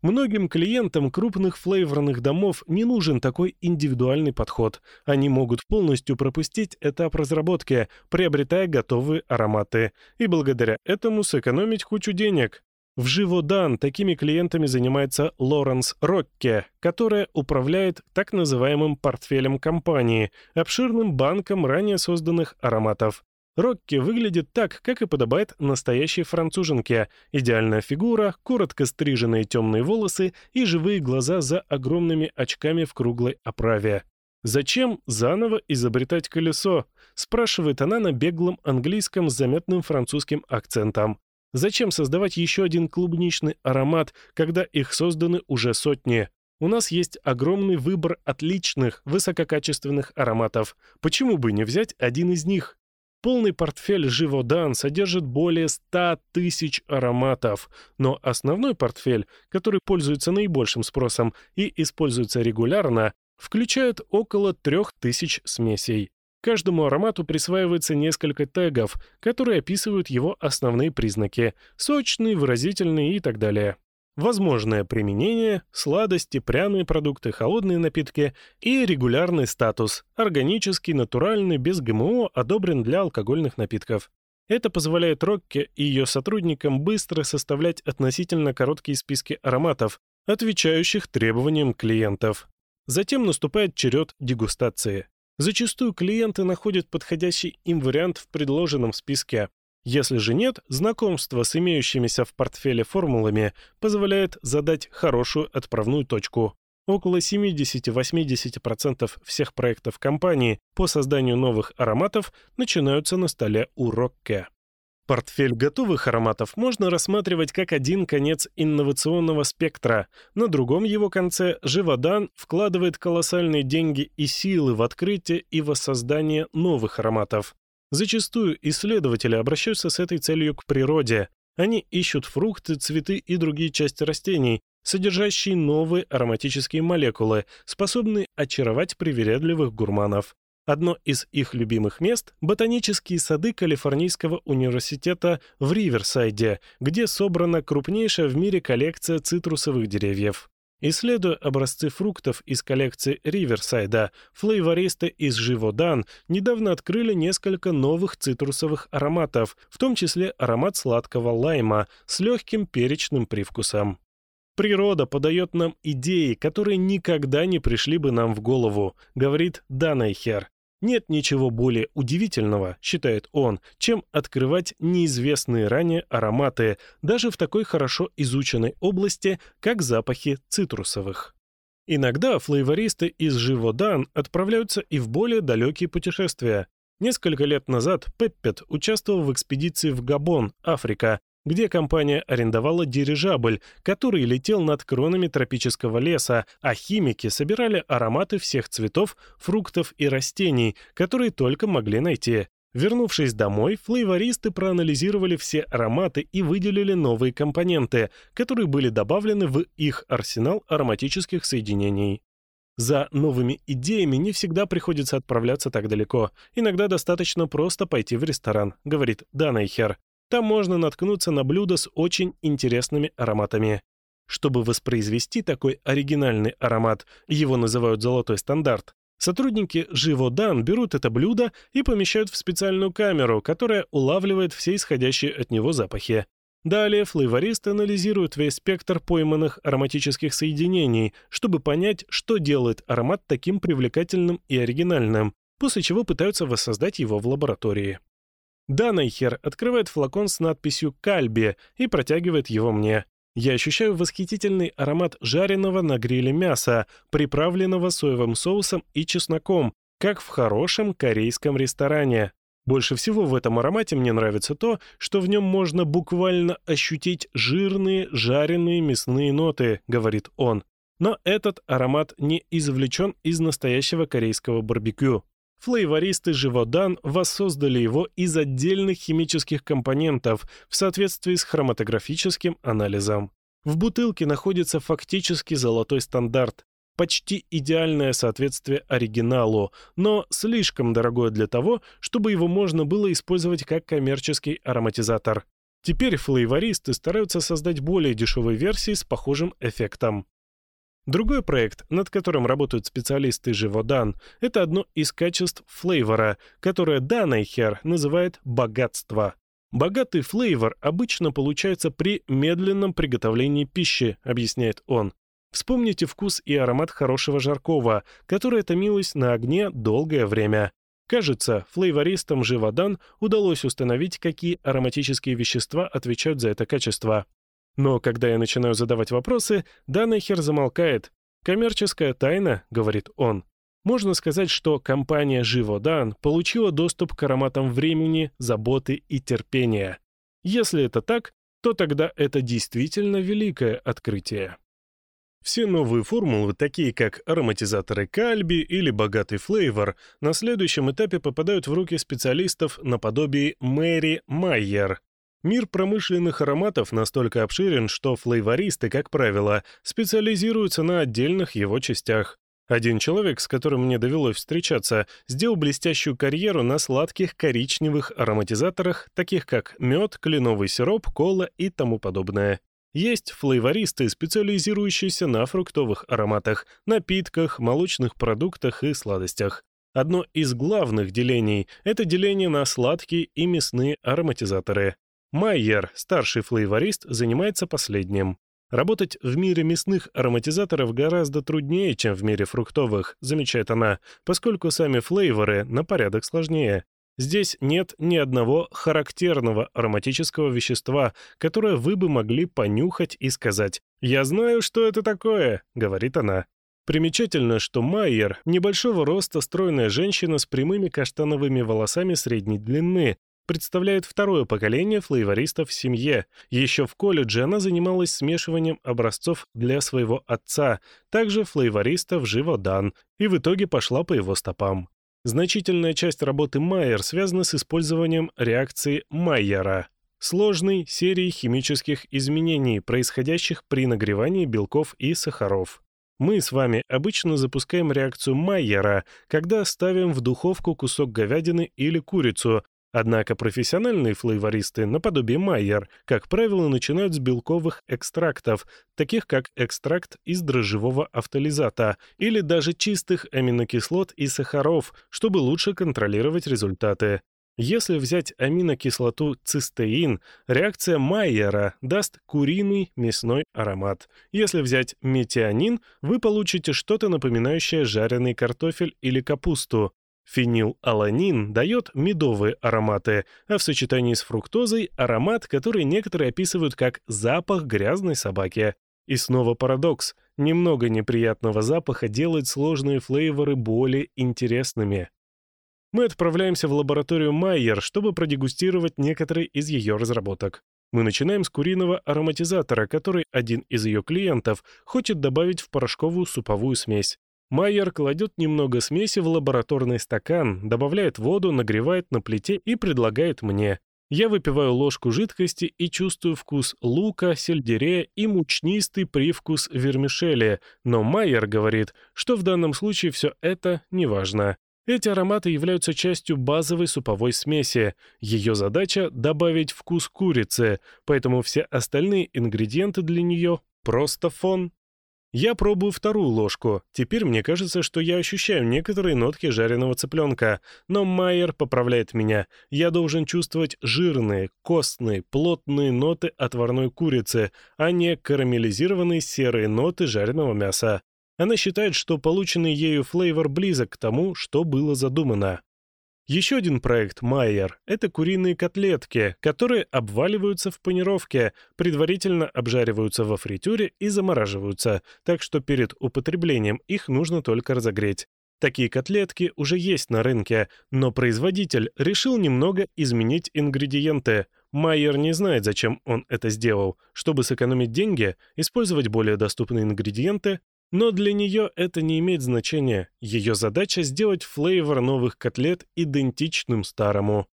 Многим клиентам крупных флейворных домов не нужен такой индивидуальный подход. Они могут полностью пропустить этап разработки, приобретая готовые ароматы, и благодаря этому сэкономить кучу денег. В Живодан такими клиентами занимается Лоренс Рокке, которая управляет так называемым портфелем компании, обширным банком ранее созданных ароматов. Рокки выглядит так, как и подобает настоящей француженке. Идеальная фигура, коротко стриженные темные волосы и живые глаза за огромными очками в круглой оправе. «Зачем заново изобретать колесо?» – спрашивает она на беглом английском с заметным французским акцентом. «Зачем создавать еще один клубничный аромат, когда их созданы уже сотни? У нас есть огромный выбор отличных, высококачественных ароматов. Почему бы не взять один из них?» Полный портфель «Живодан» содержит более 100 тысяч ароматов, но основной портфель, который пользуется наибольшим спросом и используется регулярно, включает около 3000 смесей. Каждому аромату присваивается несколько тегов, которые описывают его основные признаки – сочный, выразительный и так далее возможное применение, сладости, пряные продукты, холодные напитки и регулярный статус – органический, натуральный, без ГМО, одобрен для алкогольных напитков. Это позволяет Рокке и ее сотрудникам быстро составлять относительно короткие списки ароматов, отвечающих требованиям клиентов. Затем наступает черед дегустации. Зачастую клиенты находят подходящий им вариант в предложенном списке, если же нет, знакомство с имеющимися в портфеле формулами позволяет задать хорошую отправную точку. Около 70-80% всех проектов компании по созданию новых ароматов начинаются на столе у Рокке. Портфель готовых ароматов можно рассматривать как один конец инновационного спектра. На другом его конце Живодан вкладывает колоссальные деньги и силы в открытие и воссоздание новых ароматов. Зачастую исследователи обращаются с этой целью к природе. Они ищут фрукты, цветы и другие части растений, содержащие новые ароматические молекулы, способные очаровать привередливых гурманов. Одно из их любимых мест – ботанические сады Калифорнийского университета в Риверсайде, где собрана крупнейшая в мире коллекция цитрусовых деревьев. Исследуя образцы фруктов из коллекции Риверсайда, флейвористы из Живодан недавно открыли несколько новых цитрусовых ароматов, в том числе аромат сладкого лайма с легким перечным привкусом. Природа подает нам идеи, которые никогда не пришли бы нам в голову, говорит Данайхер, нет ничего более удивительного, считает он, чем открывать неизвестные ранее ароматы даже в такой хорошо изученной области, как запахи цитрусовых. Иногда флейвористы из Живодан отправляются и в более далекие путешествия. Несколько лет назад Пеппет участвовал в экспедиции в Габон, Африка, где компания арендовала дирижабль, который летел над кронами тропического леса, а химики собирали ароматы всех цветов, фруктов и растений, которые только могли найти. Вернувшись домой, флейвористы проанализировали все ароматы и выделили новые компоненты, которые были добавлены в их арсенал ароматических соединений. За новыми идеями не всегда приходится отправляться так далеко. Иногда достаточно просто пойти в ресторан, говорит Данайхер. Там можно наткнуться на блюда с очень интересными ароматами. Чтобы воспроизвести такой оригинальный аромат, его называют «золотой стандарт», сотрудники «Живодан» берут это блюдо и помещают в специальную камеру, которая улавливает все исходящие от него запахи. Далее флейворист анализирует весь спектр пойманных ароматических соединений, чтобы понять, что делает аромат таким привлекательным и оригинальным, после чего пытаются воссоздать его в лаборатории. Данайхер открывает флакон с надписью «Кальби» и протягивает его мне. Я ощущаю восхитительный аромат жареного на гриле мяса, приправленного соевым соусом и чесноком, как в хорошем корейском ресторане. Больше всего в этом аромате мне нравится то, что в нем можно буквально ощутить жирные жареные мясные ноты, говорит он. Но этот аромат не извлечен из настоящего корейского барбекю флейвористы Живодан воссоздали его из отдельных химических компонентов в соответствии с хроматографическим анализом. В бутылке находится фактически золотой стандарт, почти идеальное соответствие оригиналу, но слишком дорогое для того, чтобы его можно было использовать как коммерческий ароматизатор. Теперь флейвористы стараются создать более дешевые версии с похожим эффектом. Другой проект, над которым работают специалисты Живодан, это одно из качеств флейвора, которое Данайхер называет «богатство». «Богатый флейвор обычно получается при медленном приготовлении пищи», объясняет он. Вспомните вкус и аромат хорошего жаркого, которое томилось на огне долгое время. Кажется, флейвористам Живодан удалось установить, какие ароматические вещества отвечают за это качество. Но когда я начинаю задавать вопросы, Данахер замолкает. «Коммерческая тайна», — говорит он. Можно сказать, что компания «Живодан» получила доступ к ароматам времени, заботы и терпения. Если это так, то тогда это действительно великое открытие. Все новые формулы, такие как ароматизаторы кальби или богатый флейвор, на следующем этапе попадают в руки специалистов наподобие Мэри Майер, Мир промышленных ароматов настолько обширен, что флейвористы, как правило, специализируются на отдельных его частях. Один человек, с которым мне довелось встречаться, сделал блестящую карьеру на сладких коричневых ароматизаторах, таких как мед, кленовый сироп, кола и тому подобное. Есть флейвористы, специализирующиеся на фруктовых ароматах, напитках, молочных продуктах и сладостях. Одно из главных делений – это деление на сладкие и мясные ароматизаторы. Майер, старший флейворист, занимается последним. Работать в мире мясных ароматизаторов гораздо труднее, чем в мире фруктовых, замечает она, поскольку сами флейворы на порядок сложнее. Здесь нет ни одного характерного ароматического вещества, которое вы бы могли понюхать и сказать «Я знаю, что это такое», — говорит она. Примечательно, что Майер — небольшого роста стройная женщина с прямыми каштановыми волосами средней длины, представляет второе поколение флейвористов в семье. Еще в колледже она занималась смешиванием образцов для своего отца, также флейвориста в живо Живодан, и в итоге пошла по его стопам. Значительная часть работы Майер связана с использованием реакции Майера – сложной серии химических изменений, происходящих при нагревании белков и сахаров. Мы с вами обычно запускаем реакцию Майера, когда ставим в духовку кусок говядины или курицу, Однако профессиональные флейвористы, наподобие Майер, как правило, начинают с белковых экстрактов, таких как экстракт из дрожжевого автолизата или даже чистых аминокислот и сахаров, чтобы лучше контролировать результаты. Если взять аминокислоту цистеин, реакция Майера даст куриный мясной аромат. Если взять метионин, вы получите что-то напоминающее жареный картофель или капусту. Фенилаланин дает медовые ароматы, а в сочетании с фруктозой – аромат, который некоторые описывают как запах грязной собаки. И снова парадокс. Немного неприятного запаха делает сложные флейворы более интересными. Мы отправляемся в лабораторию Майер, чтобы продегустировать некоторые из ее разработок. Мы начинаем с куриного ароматизатора, который один из ее клиентов хочет добавить в порошковую суповую смесь. Майер кладет немного смеси в лабораторный стакан, добавляет воду, нагревает на плите и предлагает мне. Я выпиваю ложку жидкости и чувствую вкус лука, сельдерея и мучнистый привкус вермишели, но Майер говорит, что в данном случае все это неважно. Эти ароматы являются частью базовой суповой смеси. Ее задача — добавить вкус курицы, поэтому все остальные ингредиенты для нее — просто фон. Я пробую вторую ложку. Теперь мне кажется, что я ощущаю некоторые нотки жареного цыпленка. Но Майер поправляет меня. Я должен чувствовать жирные, костные, плотные ноты отварной курицы, а не карамелизированные серые ноты жареного мяса. Она считает, что полученный ею флейвор близок к тому, что было задумано. Еще один проект «Майер» — это куриные котлетки, которые обваливаются в панировке, предварительно обжариваются во фритюре и замораживаются, так что перед употреблением их нужно только разогреть. Такие котлетки уже есть на рынке, но производитель решил немного изменить ингредиенты. Майер не знает, зачем он это сделал. Чтобы сэкономить деньги, использовать более доступные ингредиенты, но для нее это не имеет значения. Ее задача сделать флейвор новых котлет идентичным старому.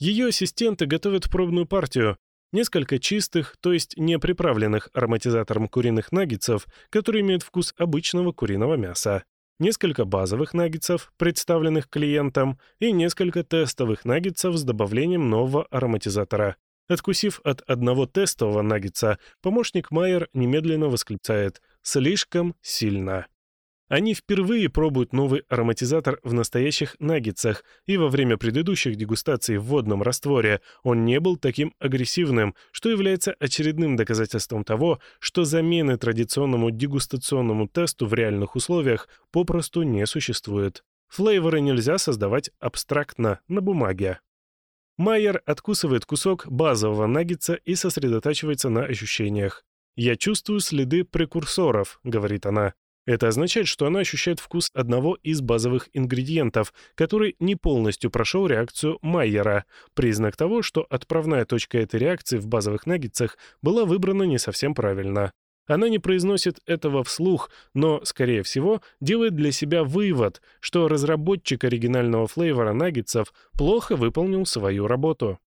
Ее ассистенты готовят пробную партию. Несколько чистых, то есть не приправленных ароматизатором куриных наггетсов, которые имеют вкус обычного куриного мяса. Несколько базовых наггетсов, представленных клиентам, и несколько тестовых наггетсов с добавлением нового ароматизатора. Откусив от одного тестового наггетса, помощник Майер немедленно восклицает – слишком сильно. Они впервые пробуют новый ароматизатор в настоящих наггетсах, и во время предыдущих дегустаций в водном растворе он не был таким агрессивным, что является очередным доказательством того, что замены традиционному дегустационному тесту в реальных условиях попросту не существует. Флейворы нельзя создавать абстрактно, на бумаге. Майер откусывает кусок базового наггетса и сосредотачивается на ощущениях. «Я чувствую следы прекурсоров», — говорит она. Это означает, что она ощущает вкус одного из базовых ингредиентов, который не полностью прошел реакцию Майера, признак того, что отправная точка этой реакции в базовых наггетсах была выбрана не совсем правильно. Она не произносит этого вслух, но, скорее всего, делает для себя вывод, что разработчик оригинального флейвора наггетсов плохо выполнил свою работу.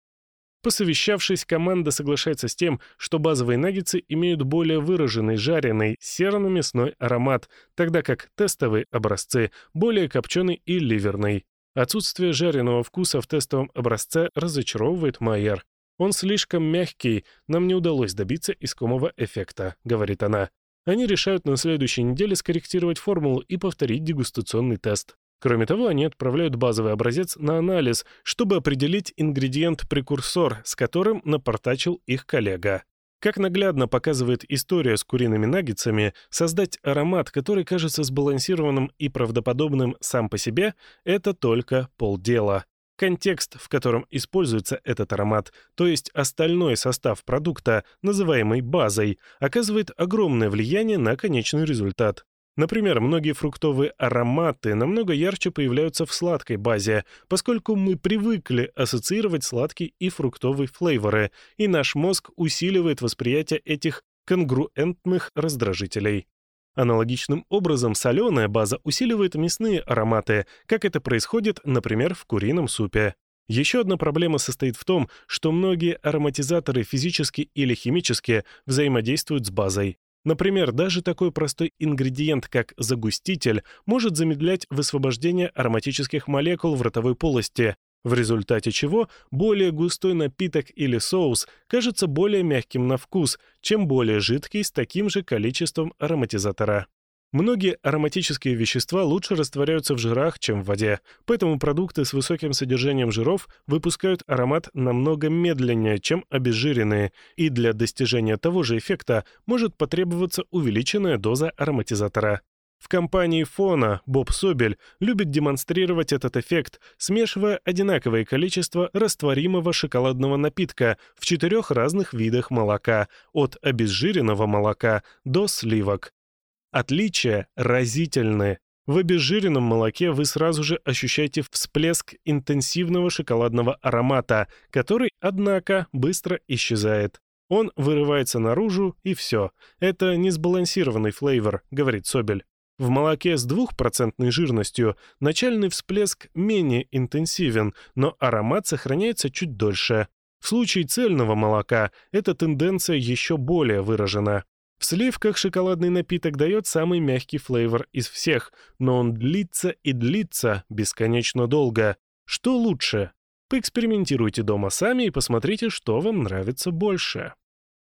Посовещавшись, команда соглашается с тем, что базовые наггетсы имеют более выраженный жареный серно-мясной аромат, тогда как тестовые образцы более копченый и ливерный. Отсутствие жареного вкуса в тестовом образце разочаровывает Майер. «Он слишком мягкий, нам не удалось добиться искомого эффекта», — говорит она. Они решают на следующей неделе скорректировать формулу и повторить дегустационный тест. Кроме того, они отправляют базовый образец на анализ, чтобы определить ингредиент-прекурсор, с которым напортачил их коллега. Как наглядно показывает история с куриными наггетсами, создать аромат, который кажется сбалансированным и правдоподобным сам по себе, это только полдела. Контекст, в котором используется этот аромат, то есть остальной состав продукта, называемый базой, оказывает огромное влияние на конечный результат. Например, многие фруктовые ароматы намного ярче появляются в сладкой базе, поскольку мы привыкли ассоциировать сладкий и фруктовый флейворы, и наш мозг усиливает восприятие этих конгруэнтных раздражителей. Аналогичным образом соленая база усиливает мясные ароматы, как это происходит, например, в курином супе. Еще одна проблема состоит в том, что многие ароматизаторы физически или химически взаимодействуют с базой. Например, даже такой простой ингредиент, как загуститель, может замедлять высвобождение ароматических молекул в ротовой полости, в результате чего более густой напиток или соус кажется более мягким на вкус, чем более жидкий с таким же количеством ароматизатора. Многие ароматические вещества лучше растворяются в жирах, чем в воде, поэтому продукты с высоким содержанием жиров выпускают аромат намного медленнее, чем обезжиренные, и для достижения того же эффекта может потребоваться увеличенная доза ароматизатора. В компании Фона Боб Собель любит демонстрировать этот эффект, смешивая одинаковое количество растворимого шоколадного напитка в четырех разных видах молока, от обезжиренного молока до сливок. Отличия разительные. В обезжиренном молоке вы сразу же ощущаете всплеск интенсивного шоколадного аромата, который, однако, быстро исчезает. Он вырывается наружу, и все. Это несбалансированный флейвор, говорит Собель. В молоке с двухпроцентной жирностью начальный всплеск менее интенсивен, но аромат сохраняется чуть дольше. В случае цельного молока эта тенденция еще более выражена. В сливках шоколадный напиток дает самый мягкий флейвор из всех, но он длится и длится бесконечно долго. Что лучше? Поэкспериментируйте дома сами и посмотрите, что вам нравится больше.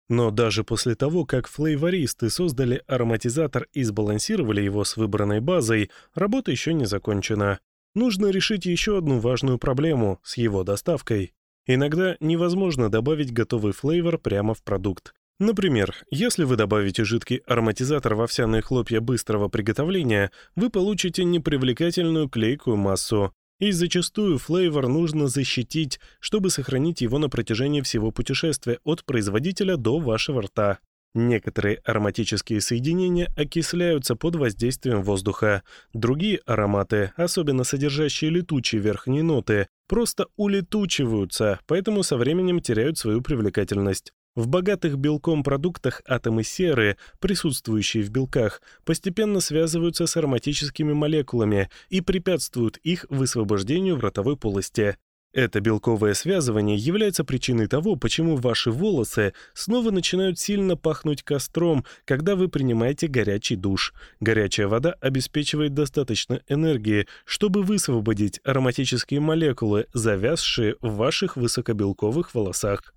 Но даже после того, как флейвористы создали ароматизатор и сбалансировали его с выбранной базой, работа еще не закончена. Нужно решить еще одну важную проблему с его доставкой. Иногда невозможно добавить готовый флейвор прямо в продукт. Например, если вы добавите жидкий ароматизатор в овсяные хлопья быстрого приготовления, вы получите непривлекательную клейкую массу, и зачастую флейвор нужно защитить, чтобы сохранить его на протяжении всего путешествия от производителя до вашего рта. Некоторые ароматические соединения окисляются под воздействием воздуха. Другие ароматы, особенно содержащие летучие верхние ноты, просто улетучиваются, поэтому со временем теряют свою привлекательность. В богатых белком продуктах атомы серы, присутствующие в белках, постепенно связываются с ароматическими молекулами и препятствуют их высвобождению в ротовой полости. Это белковое связывание является причиной того, почему ваши волосы снова начинают сильно пахнуть костром, когда вы принимаете горячий душ. Горячая вода обеспечивает достаточно энергии, чтобы высвободить ароматические молекулы, завязшие в ваших высокобелковых волосах.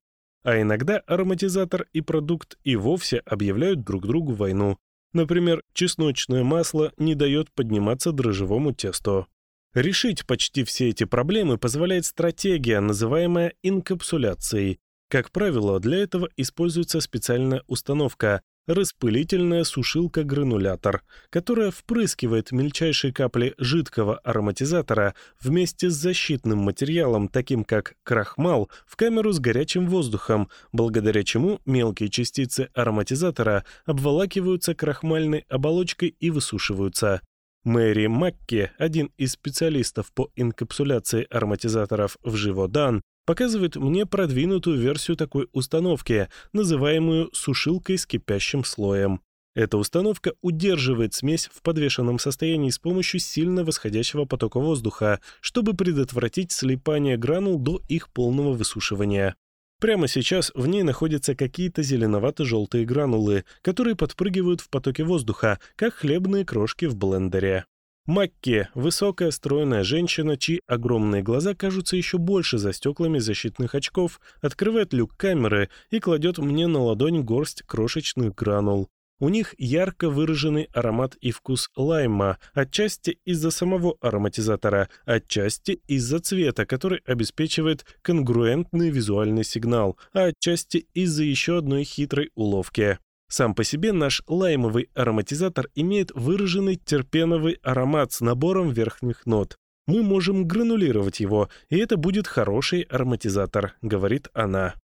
А иногда ароматизатор и продукт и вовсе объявляют друг другу войну. Например, чесночное масло не дает подниматься дрожжевому тесту. Решить почти все эти проблемы позволяет стратегия, называемая инкапсуляцией. Как правило, для этого используется специальная установка, распылительная сушилка-гранулятор, которая впрыскивает мельчайшие капли жидкого ароматизатора вместе с защитным материалом, таким как крахмал, в камеру с горячим воздухом, благодаря чему мелкие частицы ароматизатора обволакиваются крахмальной оболочкой и высушиваются. Мэри Макки, один из специалистов по инкапсуляции ароматизаторов в Живодан, показывает мне продвинутую версию такой установки, называемую сушилкой с кипящим слоем. Эта установка удерживает смесь в подвешенном состоянии с помощью сильно восходящего потока воздуха, чтобы предотвратить слипание гранул до их полного высушивания. Прямо сейчас в ней находятся какие-то зеленовато-желтые гранулы, которые подпрыгивают в потоке воздуха, как хлебные крошки в блендере. Макке – высокая, стройная женщина, чьи огромные глаза кажутся еще больше за стеклами защитных очков, открывает люк камеры и кладет мне на ладонь горсть крошечных гранул. У них ярко выраженный аромат и вкус лайма, отчасти из-за самого ароматизатора, отчасти из-за цвета, который обеспечивает конгруентный визуальный сигнал, а отчасти из-за еще одной хитрой уловки. Сам по себе наш лаймовый ароматизатор имеет выраженный терпеновый аромат с набором верхних нот. Мы можем гранулировать его, и это будет хороший ароматизатор, говорит она.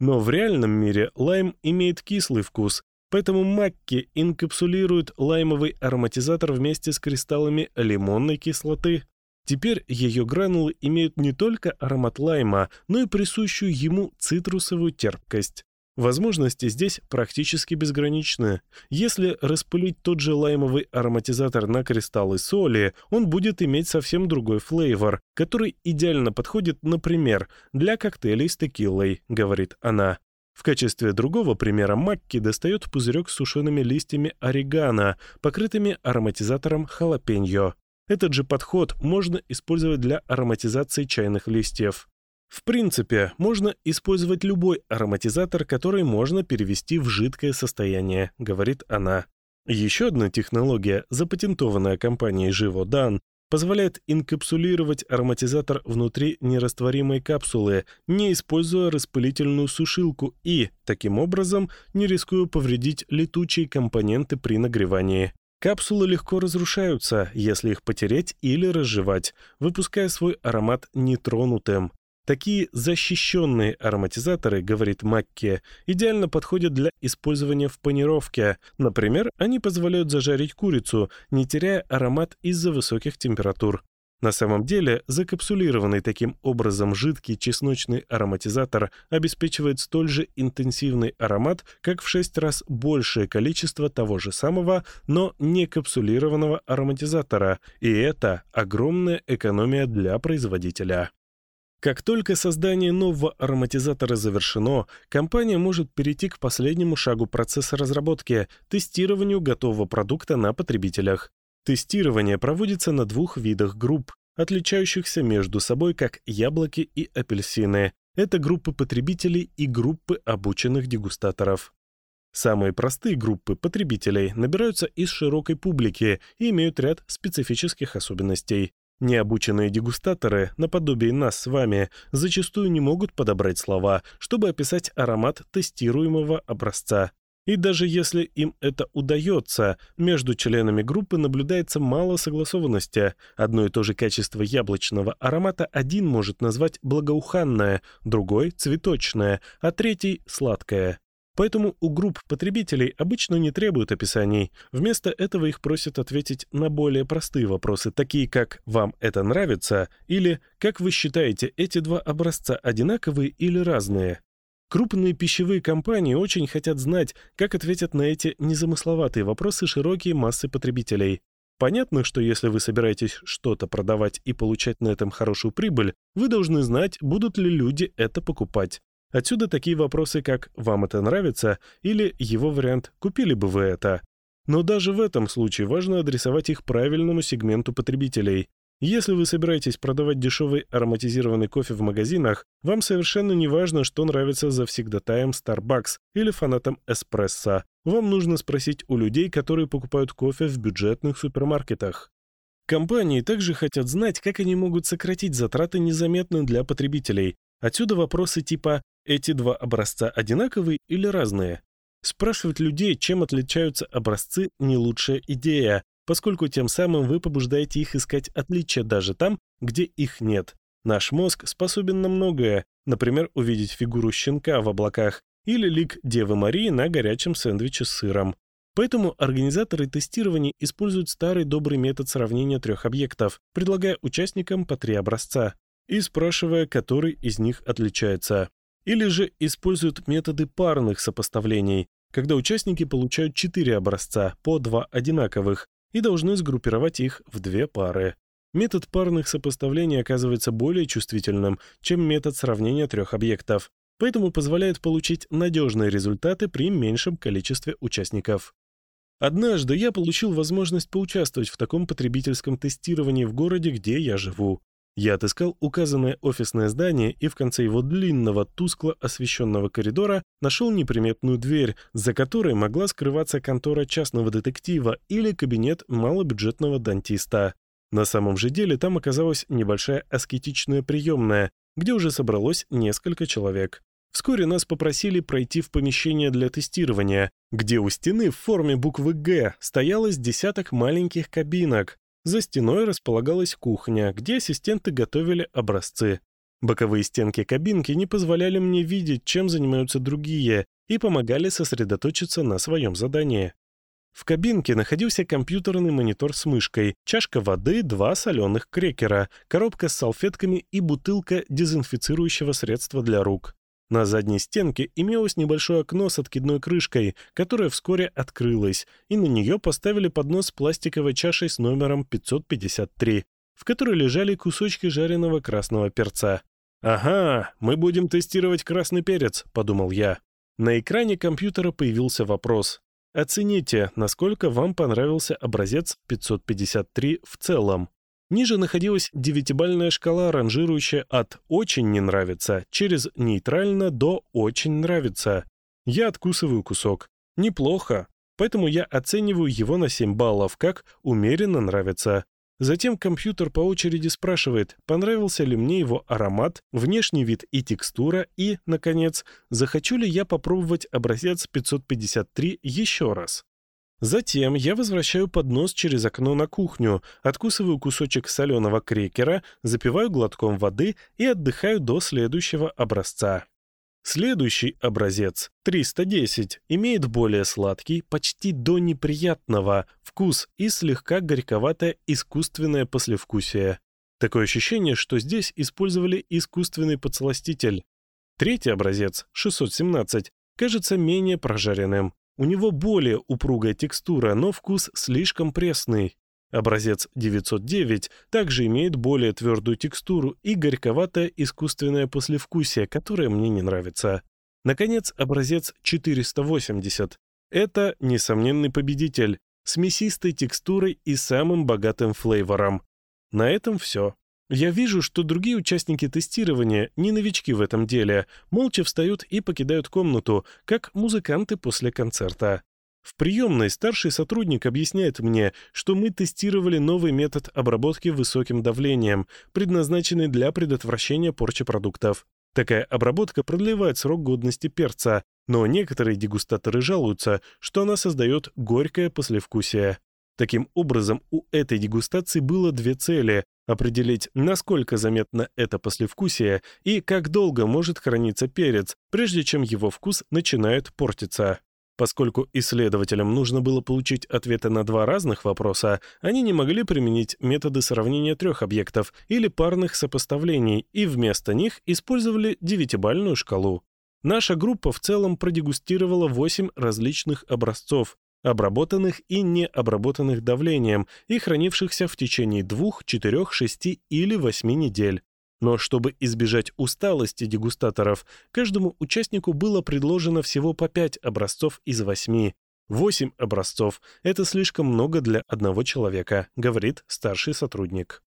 Но в реальном мире лайм имеет кислый вкус, поэтому макки инкапсулируют лаймовый ароматизатор вместе с кристаллами лимонной кислоты. Теперь ее гранулы имеют не только аромат лайма, но и присущую ему цитрусовую терпкость. Возможности здесь практически безграничны. Если распылить тот же лаймовый ароматизатор на кристаллы соли, он будет иметь совсем другой флейвор, который идеально подходит, например, для коктейлей с текилой, говорит она. В качестве другого примера Макки достает пузырек с сушеными листьями орегано, покрытыми ароматизатором халапеньо. Этот же подход можно использовать для ароматизации чайных листьев. В принципе, можно использовать любой ароматизатор, который можно перевести в жидкое состояние, говорит она. Еще одна технология, запатентованная компанией Живодан, позволяет инкапсулировать ароматизатор внутри нерастворимой капсулы, не используя распылительную сушилку и, таким образом, не рискуя повредить летучие компоненты при нагревании. Капсулы легко разрушаются, если их потереть или разжевать, выпуская свой аромат нетронутым. Такие защищенные ароматизаторы, говорит Макке, идеально подходят для использования в панировке. Например, они позволяют зажарить курицу, не теряя аромат из-за высоких температур. На самом деле, закапсулированный таким образом жидкий чесночный ароматизатор обеспечивает столь же интенсивный аромат, как в 6 раз большее количество того же самого, но не капсулированного ароматизатора, и это огромная экономия для производителя. Как только создание нового ароматизатора завершено, компания может перейти к последнему шагу процесса разработки – тестированию готового продукта на потребителях. Тестирование проводится на двух видах групп, отличающихся между собой как яблоки и апельсины. Это группы потребителей и группы обученных дегустаторов. Самые простые группы потребителей набираются из широкой публики и имеют ряд специфических особенностей. Необученные дегустаторы, наподобие нас с вами, зачастую не могут подобрать слова, чтобы описать аромат тестируемого образца. И даже если им это удается, между членами группы наблюдается мало согласованности. Одно и то же качество яблочного аромата один может назвать благоуханное, другой – цветочное, а третий – сладкое. Поэтому у групп потребителей обычно не требуют описаний. Вместо этого их просят ответить на более простые вопросы, такие как «Вам это нравится?» или «Как вы считаете, эти два образца одинаковые или разные?» Крупные пищевые компании очень хотят знать, как ответят на эти незамысловатые вопросы широкие массы потребителей. Понятно, что если вы собираетесь что-то продавать и получать на этом хорошую прибыль, вы должны знать, будут ли люди это покупать. Отсюда такие вопросы, как «вам это нравится?» или его вариант «купили бы вы это?». Но даже в этом случае важно адресовать их правильному сегменту потребителей. Если вы собираетесь продавать дешевый ароматизированный кофе в магазинах, вам совершенно не важно, что нравится завсегдатаем Starbucks или фанатам эспрессо. Вам нужно спросить у людей, которые покупают кофе в бюджетных супермаркетах. Компании также хотят знать, как они могут сократить затраты незаметно для потребителей. Отсюда вопросы типа эти два образца одинаковые или разные? Спрашивать людей, чем отличаются образцы, не лучшая идея, поскольку тем самым вы побуждаете их искать отличия даже там, где их нет. Наш мозг способен на многое, например, увидеть фигуру щенка в облаках или лик Девы Марии на горячем сэндвиче с сыром. Поэтому организаторы тестирования используют старый добрый метод сравнения трех объектов, предлагая участникам по три образца и спрашивая, который из них отличается или же используют методы парных сопоставлений, когда участники получают четыре образца по два одинаковых и должны сгруппировать их в две пары. Метод парных сопоставлений оказывается более чувствительным, чем метод сравнения трех объектов, поэтому позволяет получить надежные результаты при меньшем количестве участников. Однажды я получил возможность поучаствовать в таком потребительском тестировании в городе, где я живу. Я отыскал указанное офисное здание и в конце его длинного, тускло освещенного коридора нашел неприметную дверь, за которой могла скрываться контора частного детектива или кабинет малобюджетного дантиста. На самом же деле там оказалась небольшая аскетичная приемная, где уже собралось несколько человек. Вскоре нас попросили пройти в помещение для тестирования, где у стены в форме буквы «Г» стоялось десяток маленьких кабинок, за стеной располагалась кухня, где ассистенты готовили образцы. Боковые стенки кабинки не позволяли мне видеть, чем занимаются другие, и помогали сосредоточиться на своем задании. В кабинке находился компьютерный монитор с мышкой, чашка воды, два соленых крекера, коробка с салфетками и бутылка дезинфицирующего средства для рук. На задней стенке имелось небольшое окно с откидной крышкой, которое вскоре открылось, и на нее поставили поднос с пластиковой чашей с номером 553, в которой лежали кусочки жареного красного перца. «Ага, мы будем тестировать красный перец», — подумал я. На экране компьютера появился вопрос. Оцените, насколько вам понравился образец 553 в целом. Ниже находилась девятибальная шкала, ранжирующая от «очень не нравится» через «нейтрально» до «очень нравится». Я откусываю кусок. Неплохо. Поэтому я оцениваю его на 7 баллов, как «умеренно нравится». Затем компьютер по очереди спрашивает, понравился ли мне его аромат, внешний вид и текстура, и, наконец, захочу ли я попробовать образец 553 еще раз. Затем я возвращаю поднос через окно на кухню, откусываю кусочек соленого крекера, запиваю глотком воды и отдыхаю до следующего образца. Следующий образец, 310, имеет более сладкий, почти до неприятного, вкус и слегка горьковатое искусственное послевкусие. Такое ощущение, что здесь использовали искусственный подсластитель. Третий образец, 617, кажется менее прожаренным. У него более упругая текстура, но вкус слишком пресный. Образец 909 также имеет более твердую текстуру и горьковатое искусственное послевкусие, которое мне не нравится. Наконец, образец 480. Это несомненный победитель с мясистой текстурой и самым богатым флейвором. На этом все. Я вижу, что другие участники тестирования, не новички в этом деле, молча встают и покидают комнату, как музыканты после концерта. В приемной старший сотрудник объясняет мне, что мы тестировали новый метод обработки высоким давлением, предназначенный для предотвращения порчи продуктов. Такая обработка продлевает срок годности перца, но некоторые дегустаторы жалуются, что она создает горькое послевкусие. Таким образом, у этой дегустации было две цели – определить, насколько заметно это послевкусие и как долго может храниться перец, прежде чем его вкус начинает портиться. Поскольку исследователям нужно было получить ответы на два разных вопроса, они не могли применить методы сравнения трех объектов или парных сопоставлений и вместо них использовали девятибальную шкалу. Наша группа в целом продегустировала 8 различных образцов, обработанных и необработанных давлением и хранившихся в течение 2, 4, 6 или восьми недель. Но чтобы избежать усталости дегустаторов, каждому участнику было предложено всего по пять образцов из 8. 8 образцов – это слишком много для одного человека, говорит старший сотрудник.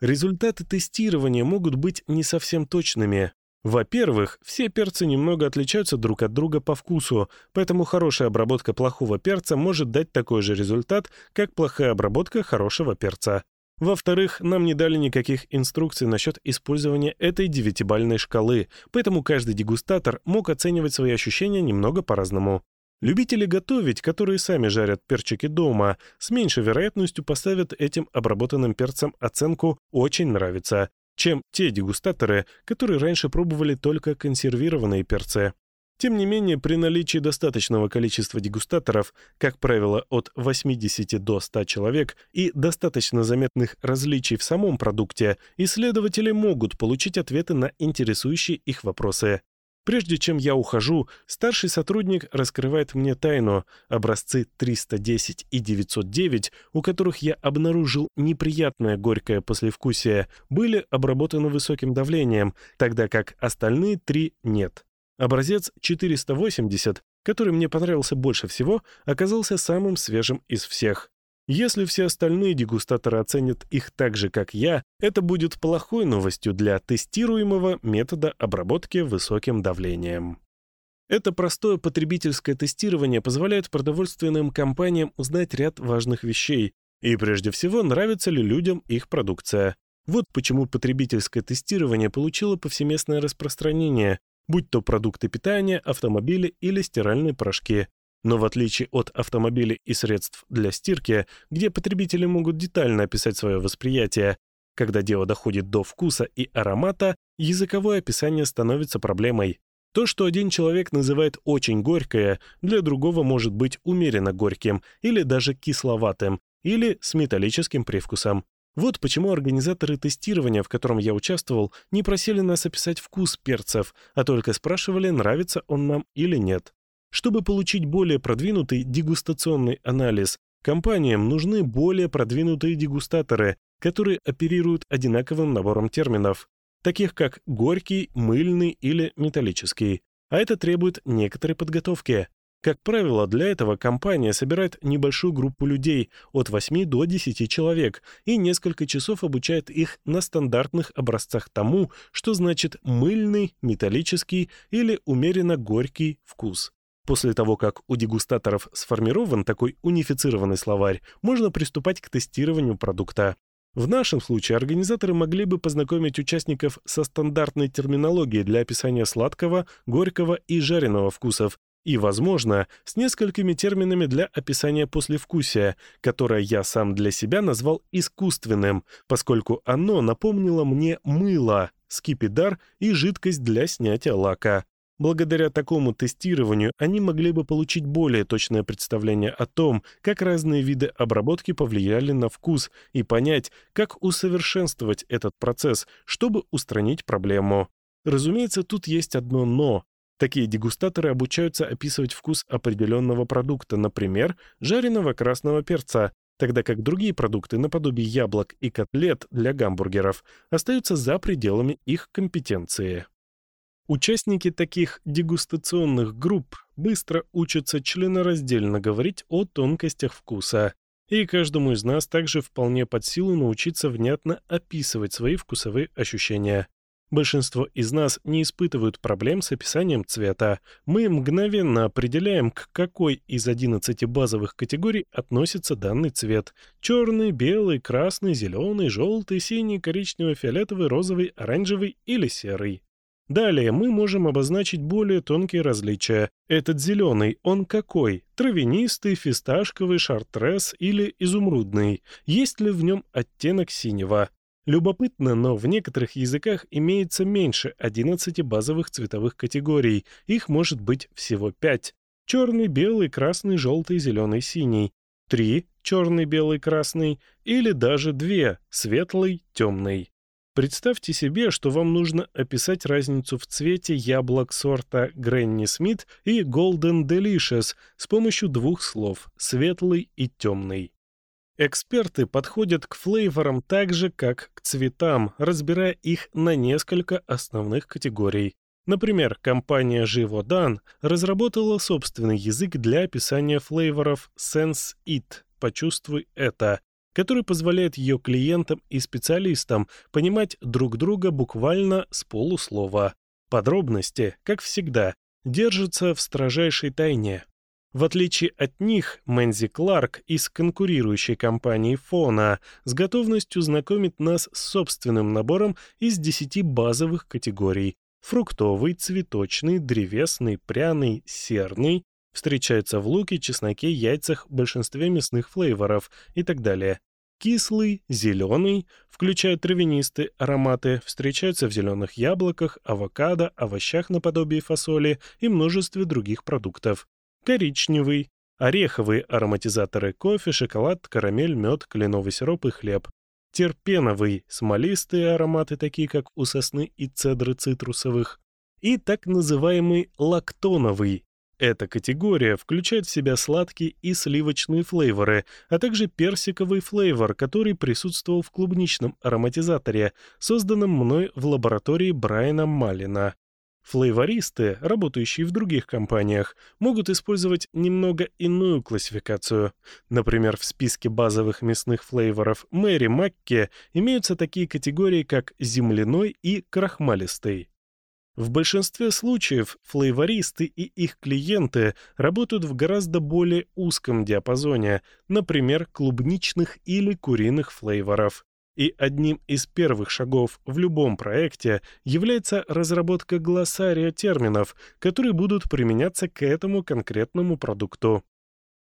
Результаты тестирования могут быть не совсем точными, во-первых, все перцы немного отличаются друг от друга по вкусу, поэтому хорошая обработка плохого перца может дать такой же результат, как плохая обработка хорошего перца. Во-вторых, нам не дали никаких инструкций насчет использования этой девятибальной шкалы, поэтому каждый дегустатор мог оценивать свои ощущения немного по-разному. Любители готовить, которые сами жарят перчики дома, с меньшей вероятностью поставят этим обработанным перцам оценку «очень нравится», чем те дегустаторы, которые раньше пробовали только консервированные перцы. Тем не менее, при наличии достаточного количества дегустаторов, как правило, от 80 до 100 человек, и достаточно заметных различий в самом продукте, исследователи могут получить ответы на интересующие их вопросы. Прежде чем я ухожу, старший сотрудник раскрывает мне тайну. Образцы 310 и 909, у которых я обнаружил неприятное горькое послевкусие, были обработаны высоким давлением, тогда как остальные три нет. Образец 480, который мне понравился больше всего, оказался самым свежим из всех. Если все остальные дегустаторы оценят их так же, как я, это будет плохой новостью для тестируемого метода обработки высоким давлением. Это простое потребительское тестирование позволяет продовольственным компаниям узнать ряд важных вещей, и прежде всего, нравится ли людям их продукция. Вот почему потребительское тестирование получило повсеместное распространение, будь то продукты питания, автомобили или стиральные порошки. Но в отличие от автомобилей и средств для стирки, где потребители могут детально описать свое восприятие, когда дело доходит до вкуса и аромата, языковое описание становится проблемой. То, что один человек называет очень горькое, для другого может быть умеренно горьким или даже кисловатым, или с металлическим привкусом. Вот почему организаторы тестирования, в котором я участвовал, не просили нас описать вкус перцев, а только спрашивали, нравится он нам или нет. Чтобы получить более продвинутый дегустационный анализ, компаниям нужны более продвинутые дегустаторы, которые оперируют одинаковым набором терминов, таких как горький, мыльный или металлический. А это требует некоторой подготовки. Как правило, для этого компания собирает небольшую группу людей, от 8 до 10 человек, и несколько часов обучает их на стандартных образцах тому, что значит мыльный, металлический или умеренно горький вкус. После того, как у дегустаторов сформирован такой унифицированный словарь, можно приступать к тестированию продукта. В нашем случае организаторы могли бы познакомить участников со стандартной терминологией для описания сладкого, горького и жареного вкусов и, возможно, с несколькими терминами для описания послевкусия, которое я сам для себя назвал искусственным, поскольку оно напомнило мне мыло, скипидар и жидкость для снятия лака. Благодаря такому тестированию они могли бы получить более точное представление о том, как разные виды обработки повлияли на вкус, и понять, как усовершенствовать этот процесс, чтобы устранить проблему. Разумеется, тут есть одно «но». Такие дегустаторы обучаются описывать вкус определенного продукта, например, жареного красного перца, тогда как другие продукты, наподобие яблок и котлет для гамбургеров, остаются за пределами их компетенции. Участники таких дегустационных групп быстро учатся членораздельно говорить о тонкостях вкуса, и каждому из нас также вполне под силу научиться внятно описывать свои вкусовые ощущения. Большинство из нас не испытывают проблем с описанием цвета. Мы мгновенно определяем, к какой из 11 базовых категорий относится данный цвет. Черный, белый, красный, зеленый, желтый, синий, коричневый, фиолетовый, розовый, оранжевый или серый. Далее мы можем обозначить более тонкие различия. Этот зеленый, он какой? Травянистый, фисташковый, шартрес или изумрудный? Есть ли в нем оттенок синего? Любопытно, но в некоторых языках имеется меньше 11 базовых цветовых категорий, их может быть всего 5. Черный, белый, красный, желтый, зеленый, синий. Три: – черный, белый, красный, или даже две: – светлый, темный. Представьте себе, что вам нужно описать разницу в цвете яблок сорта Granny Smith и Golden Delicious с помощью двух слов «светлый» и «темный». Эксперты подходят к флейворам так же, как к цветам, разбирая их на несколько основных категорий. Например, компания Живодан разработала собственный язык для описания флейворов Sense It – «Почувствуй это», который позволяет ее клиентам и специалистам понимать друг друга буквально с полуслова. Подробности, как всегда, держатся в строжайшей тайне. В отличие от них, Мэнзи Кларк из конкурирующей компании Фона с готовностью знакомит нас с собственным набором из 10 базовых категорий – фруктовый, цветочный, древесный, пряный, серный, Встречается в луке, чесноке, яйцах, большинстве мясных флейворов и так далее. Кислый, зеленый, включая травянистые ароматы, встречаются в зеленых яблоках, авокадо, овощах наподобие фасоли и множестве других продуктов. Коричневый, ореховые ароматизаторы кофе, шоколад, карамель, мед, кленовый сироп и хлеб. Терпеновый, смолистые ароматы, такие как у сосны и цедры цитрусовых. И так называемый лактоновый, эта категория включает в себя сладкие и сливочные флейворы, а также персиковый флейвор, который присутствовал в клубничном ароматизаторе, созданном мной в лаборатории Брайана Малина. Флейвористы, работающие в других компаниях, могут использовать немного иную классификацию. Например, в списке базовых мясных флейворов Мэри Макки имеются такие категории, как земляной и крахмалистый. В большинстве случаев флейвористы и их клиенты работают в гораздо более узком диапазоне, например, клубничных или куриных флейворов. И одним из первых шагов в любом проекте является разработка глоссария терминов, которые будут применяться к этому конкретному продукту.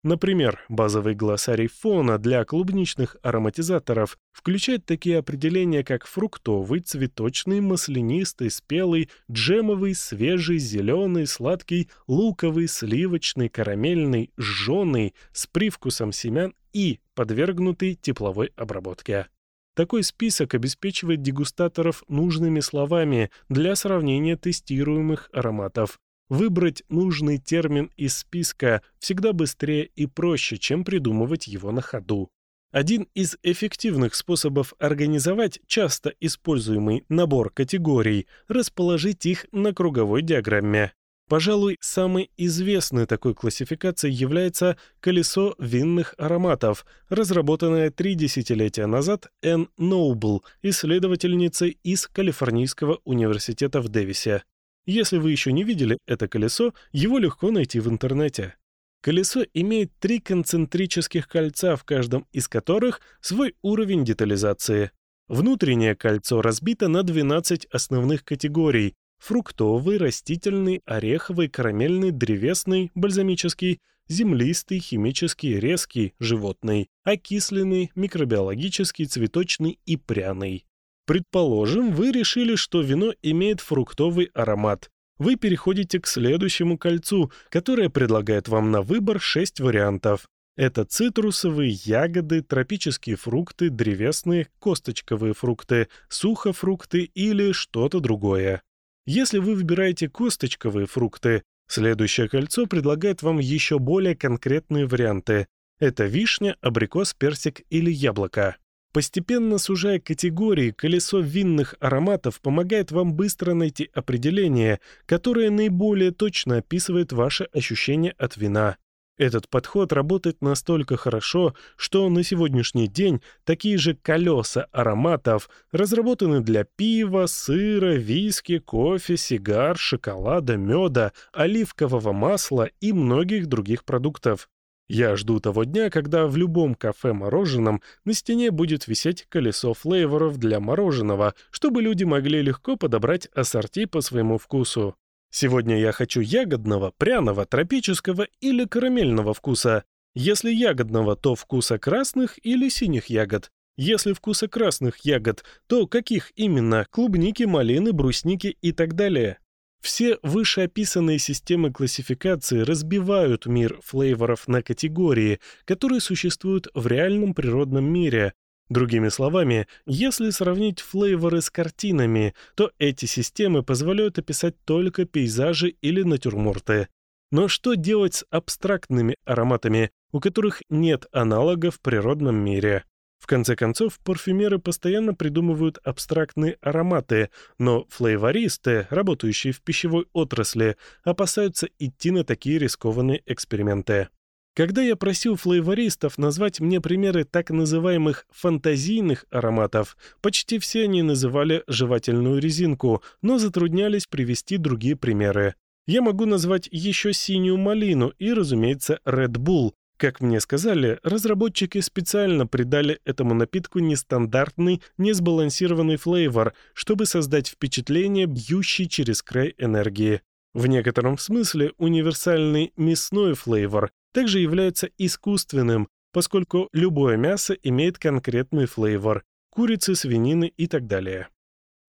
Например, базовый глоссарий фона для клубничных ароматизаторов включает такие определения, как фруктовый, цветочный, маслянистый, спелый, джемовый, свежий, зеленый, сладкий, луковый, сливочный, карамельный, жженый, с привкусом семян и подвергнутый тепловой обработке. Такой список обеспечивает дегустаторов нужными словами для сравнения тестируемых ароматов, Выбрать нужный термин из списка всегда быстрее и проще, чем придумывать его на ходу. Один из эффективных способов организовать часто используемый набор категорий – расположить их на круговой диаграмме. Пожалуй, самой известной такой классификацией является «Колесо винных ароматов», разработанное три десятилетия назад Энн Ноубл, исследовательницей из Калифорнийского университета в Дэвисе. Если вы еще не видели это колесо, его легко найти в интернете. Колесо имеет три концентрических кольца, в каждом из которых свой уровень детализации. Внутреннее кольцо разбито на 12 основных категорий – фруктовый, растительный, ореховый, карамельный, древесный, бальзамический, землистый, химический, резкий, животный, окисленный, микробиологический, цветочный и пряный. Предположим, вы решили, что вино имеет фруктовый аромат. Вы переходите к следующему кольцу, которое предлагает вам на выбор 6 вариантов. Это цитрусовые, ягоды, тропические фрукты, древесные, косточковые фрукты, сухофрукты или что-то другое. Если вы выбираете косточковые фрукты, следующее кольцо предлагает вам еще более конкретные варианты. Это вишня, абрикос, персик или яблоко. Постепенно сужая категории, колесо винных ароматов помогает вам быстро найти определение, которое наиболее точно описывает ваше ощущение от вина. Этот подход работает настолько хорошо, что на сегодняшний день такие же колеса ароматов разработаны для пива, сыра, виски, кофе, сигар, шоколада, меда, оливкового масла и многих других продуктов. Я жду того дня, когда в любом кафе-мороженом на стене будет висеть колесо флейворов для мороженого, чтобы люди могли легко подобрать ассорти по своему вкусу. Сегодня я хочу ягодного, пряного, тропического или карамельного вкуса. Если ягодного, то вкуса красных или синих ягод. Если вкуса красных ягод, то каких именно? Клубники, малины, брусники и так далее. Все вышеописанные системы классификации разбивают мир флейворов на категории, которые существуют в реальном природном мире. Другими словами, если сравнить флейворы с картинами, то эти системы позволяют описать только пейзажи или натюрморты. Но что делать с абстрактными ароматами, у которых нет аналогов в природном мире? В конце концов, парфюмеры постоянно придумывают абстрактные ароматы, но флейвористы, работающие в пищевой отрасли, опасаются идти на такие рискованные эксперименты. Когда я просил флейвористов назвать мне примеры так называемых фантазийных ароматов, почти все они называли жевательную резинку, но затруднялись привести другие примеры. Я могу назвать еще синюю малину и, разумеется, Red Bull, как мне сказали, разработчики специально придали этому напитку нестандартный, несбалансированный флейвор, чтобы создать впечатление, бьющий через край энергии. В некотором смысле универсальный мясной флейвор также является искусственным, поскольку любое мясо имеет конкретный флейвор – курицы, свинины и так далее.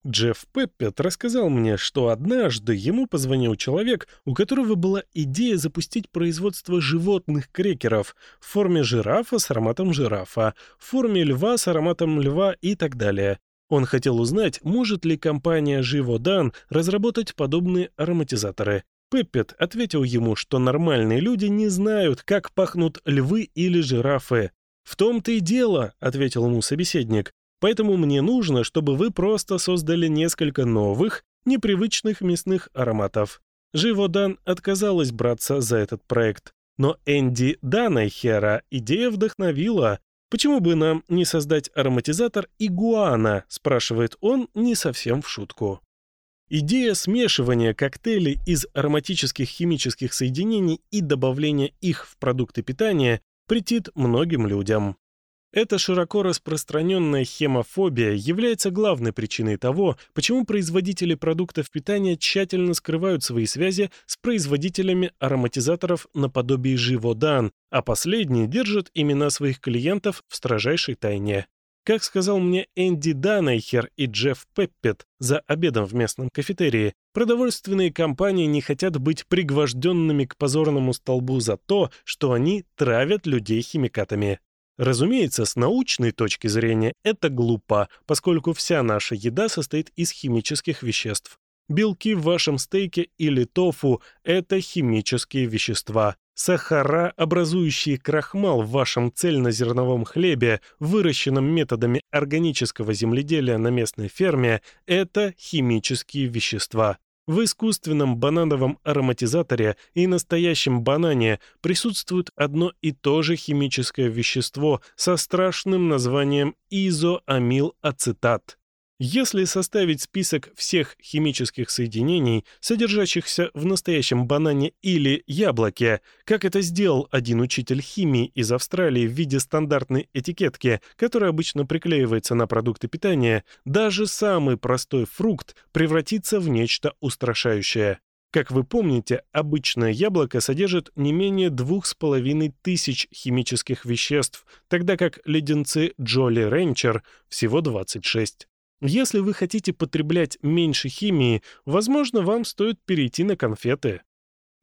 Джефф Пеппет рассказал мне, что однажды ему позвонил человек, у которого была идея запустить производство животных крекеров в форме жирафа с ароматом жирафа, в форме льва с ароматом льва и так далее. Он хотел узнать, может ли компания Живодан разработать подобные ароматизаторы. Пеппет ответил ему, что нормальные люди не знают, как пахнут львы или жирафы. «В том-то и дело», — ответил ему собеседник, Поэтому мне нужно, чтобы вы просто создали несколько новых, непривычных мясных ароматов. Живодан отказалась браться за этот проект, но Энди Данайхера идея вдохновила. Почему бы нам не создать ароматизатор игуана, спрашивает он не совсем в шутку. Идея смешивания коктейлей из ароматических химических соединений и добавления их в продукты питания претит многим людям. Эта широко распространенная хемофобия является главной причиной того, почему производители продуктов питания тщательно скрывают свои связи с производителями ароматизаторов наподобие живодан, а последние держат имена своих клиентов в строжайшей тайне. Как сказал мне Энди Данайхер и Джефф Пеппет за обедом в местном кафетерии, продовольственные компании не хотят быть пригвожденными к позорному столбу за то, что они травят людей химикатами. Разумеется, с научной точки зрения это глупо, поскольку вся наша еда состоит из химических веществ. Белки в вашем стейке или тофу – это химические вещества. Сахара, образующие крахмал в вашем цельнозерновом хлебе, выращенном методами органического земледелия на местной ферме – это химические вещества. В искусственном банановом ароматизаторе и настоящем банане присутствует одно и то же химическое вещество со страшным названием изоамилацетат. Если составить список всех химических соединений, содержащихся в настоящем банане или яблоке, как это сделал один учитель химии из Австралии в виде стандартной этикетки, которая обычно приклеивается на продукты питания, даже самый простой фрукт превратится в нечто устрашающее. Как вы помните, обычное яблоко содержит не менее 2500 химических веществ, тогда как леденцы Джоли Ренчер всего 26. Если вы хотите потреблять меньше химии, возможно, вам стоит перейти на конфеты.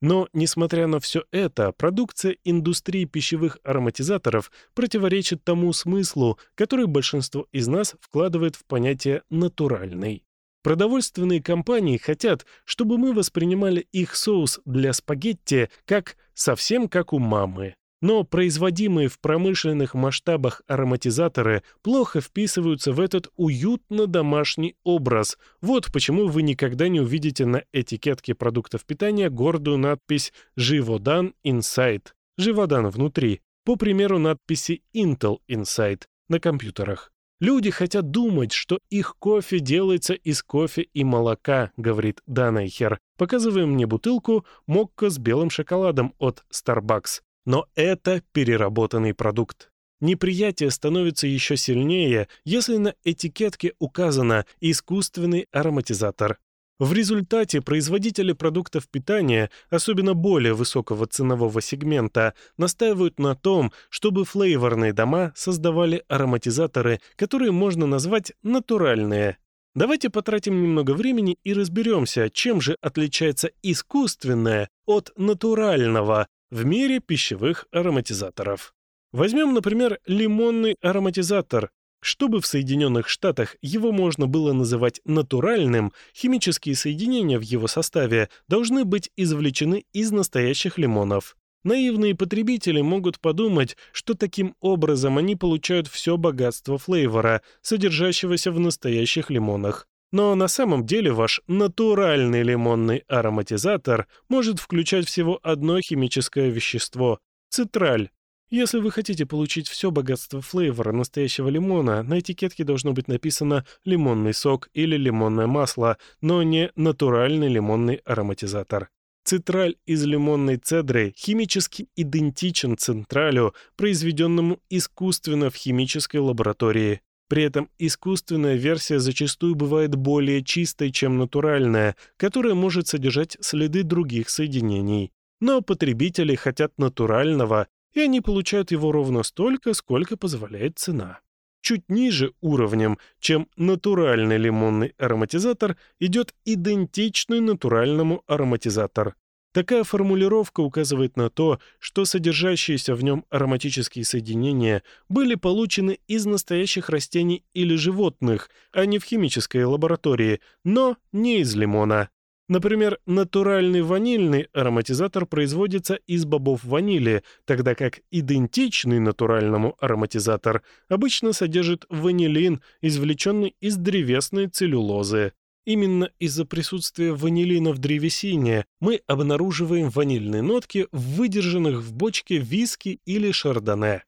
Но, несмотря на все это, продукция индустрии пищевых ароматизаторов противоречит тому смыслу, который большинство из нас вкладывает в понятие «натуральный». Продовольственные компании хотят, чтобы мы воспринимали их соус для спагетти как совсем как у мамы но производимые в промышленных масштабах ароматизаторы плохо вписываются в этот уютно-домашний образ. Вот почему вы никогда не увидите на этикетке продуктов питания гордую надпись «Живодан Inside» — «Живодан внутри», по примеру надписи Intel Inside на компьютерах. «Люди хотят думать, что их кофе делается из кофе и молока», — говорит Данайхер, Показывай мне бутылку мокко с белым шоколадом от Starbucks. Но это переработанный продукт. Неприятие становится еще сильнее, если на этикетке указано «искусственный ароматизатор». В результате производители продуктов питания, особенно более высокого ценового сегмента, настаивают на том, чтобы флейворные дома создавали ароматизаторы, которые можно назвать натуральные. Давайте потратим немного времени и разберемся, чем же отличается искусственное от натурального в мире пищевых ароматизаторов. Возьмем, например, лимонный ароматизатор. Чтобы в Соединенных Штатах его можно было называть натуральным, химические соединения в его составе должны быть извлечены из настоящих лимонов. Наивные потребители могут подумать, что таким образом они получают все богатство флейвора, содержащегося в настоящих лимонах. Но на самом деле ваш натуральный лимонный ароматизатор может включать всего одно химическое вещество – цитраль. Если вы хотите получить все богатство флейвора настоящего лимона, на этикетке должно быть написано «лимонный сок» или «лимонное масло», но не «натуральный лимонный ароматизатор». Цитраль из лимонной цедры химически идентичен централю, произведенному искусственно в химической лаборатории при этом искусственная версия зачастую бывает более чистой, чем натуральная, которая может содержать следы других соединений. Но потребители хотят натурального, и они получают его ровно столько, сколько позволяет цена. Чуть ниже уровнем, чем натуральный лимонный ароматизатор, идет идентичный натуральному ароматизатор. Такая формулировка указывает на то, что содержащиеся в нем ароматические соединения были получены из настоящих растений или животных, а не в химической лаборатории, но не из лимона. Например, натуральный ванильный ароматизатор производится из бобов ванили, тогда как идентичный натуральному ароматизатор обычно содержит ванилин, извлеченный из древесной целлюлозы. Именно из-за присутствия ванилина в древесине мы обнаруживаем ванильные нотки в выдержанных в бочке виски или шардоне.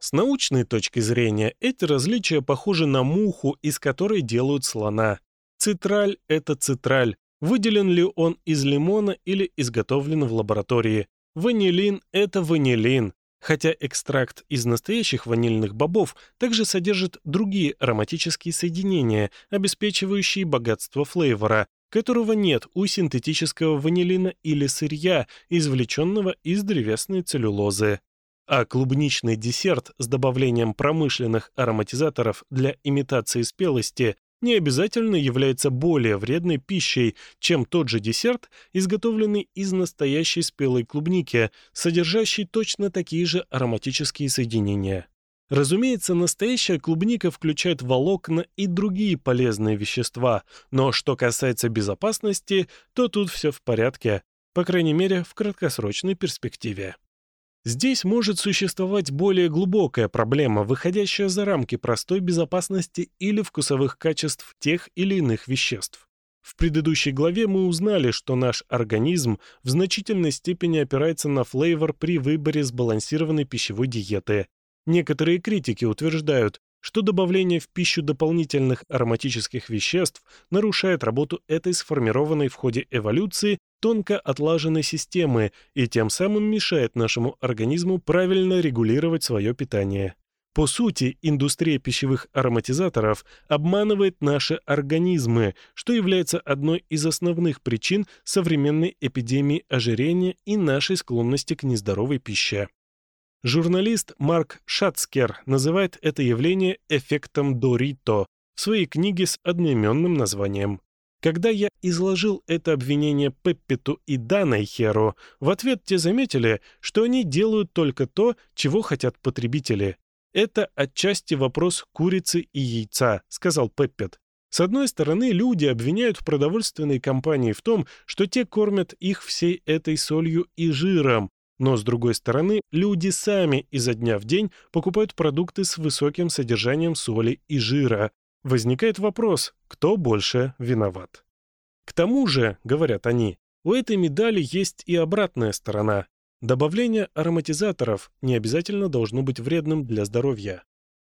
С научной точки зрения эти различия похожи на муху, из которой делают слона. Цитраль – это цитраль, выделен ли он из лимона или изготовлен в лаборатории. Ванилин – это ванилин, хотя экстракт из настоящих ванильных бобов также содержит другие ароматические соединения, обеспечивающие богатство флейвора, которого нет у синтетического ванилина или сырья, извлеченного из древесной целлюлозы. А клубничный десерт с добавлением промышленных ароматизаторов для имитации спелости не обязательно является более вредной пищей, чем тот же десерт, изготовленный из настоящей спелой клубники, содержащей точно такие же ароматические соединения. Разумеется, настоящая клубника включает волокна и другие полезные вещества, но что касается безопасности, то тут все в порядке, по крайней мере в краткосрочной перспективе. Здесь может существовать более глубокая проблема, выходящая за рамки простой безопасности или вкусовых качеств тех или иных веществ. В предыдущей главе мы узнали, что наш организм в значительной степени опирается на флейвор при выборе сбалансированной пищевой диеты. Некоторые критики утверждают, что добавление в пищу дополнительных ароматических веществ нарушает работу этой сформированной в ходе эволюции тонко отлаженной системы и тем самым мешает нашему организму правильно регулировать свое питание. По сути, индустрия пищевых ароматизаторов обманывает наши организмы, что является одной из основных причин современной эпидемии ожирения и нашей склонности к нездоровой пище. Журналист Марк Шацкер называет это явление эффектом Дорито в своей книге с одноименным названием. Когда я изложил это обвинение Пеппиту и Данайхеру, в ответ те заметили, что они делают только то, чего хотят потребители. «Это отчасти вопрос курицы и яйца», — сказал Пеппит. С одной стороны, люди обвиняют продовольственные компании в том, что те кормят их всей этой солью и жиром, но, с другой стороны, люди сами изо дня в день покупают продукты с высоким содержанием соли и жира возникает вопрос, кто больше виноват. К тому же, говорят они, у этой медали есть и обратная сторона. Добавление ароматизаторов не обязательно должно быть вредным для здоровья.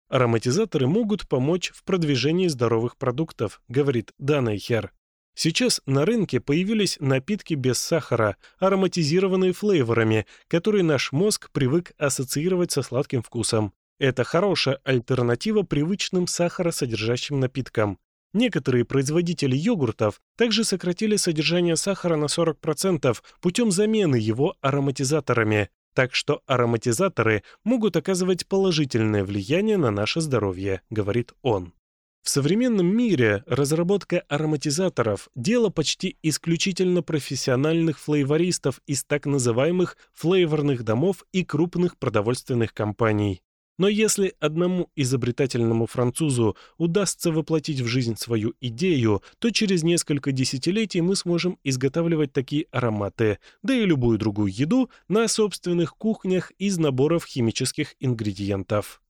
Ароматизаторы могут помочь в продвижении здоровых продуктов, говорит Дана Хер. Сейчас на рынке появились напитки без сахара, ароматизированные флейворами, которые наш мозг привык ассоциировать со сладким вкусом. Это хорошая альтернатива привычным сахаросодержащим напиткам. Некоторые производители йогуртов также сократили содержание сахара на 40% путем замены его ароматизаторами. Так что ароматизаторы могут оказывать положительное влияние на наше здоровье, говорит он. В современном мире разработка ароматизаторов – дело почти исключительно профессиональных флейвористов из так называемых флейворных домов и крупных продовольственных компаний. Но если одному изобретательному французу удастся воплотить в жизнь свою идею, то через несколько десятилетий мы сможем изготавливать такие ароматы, да и любую другую еду, на собственных кухнях из наборов химических ингредиентов.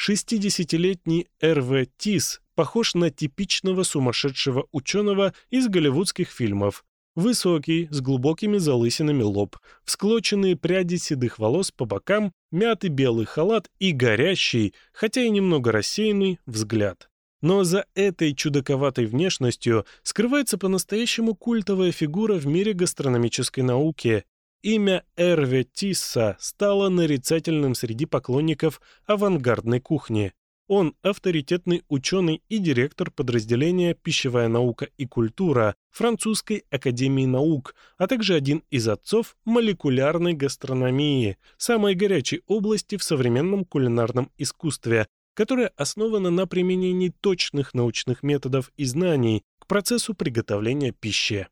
60-летний Р.В. Тис похож на типичного сумасшедшего ученого из голливудских фильмов, Высокий, с глубокими залысинами лоб, всклоченные пряди седых волос по бокам, мятый белый халат и горящий, хотя и немного рассеянный, взгляд. Но за этой чудаковатой внешностью скрывается по-настоящему культовая фигура в мире гастрономической науки. Имя Эрве Тисса стало нарицательным среди поклонников авангардной кухни. Он авторитетный ученый и директор подразделения «Пищевая наука и культура» Французской академии наук, а также один из отцов молекулярной гастрономии, самой горячей области в современном кулинарном искусстве, которая основана на применении точных научных методов и знаний к процессу приготовления пищи.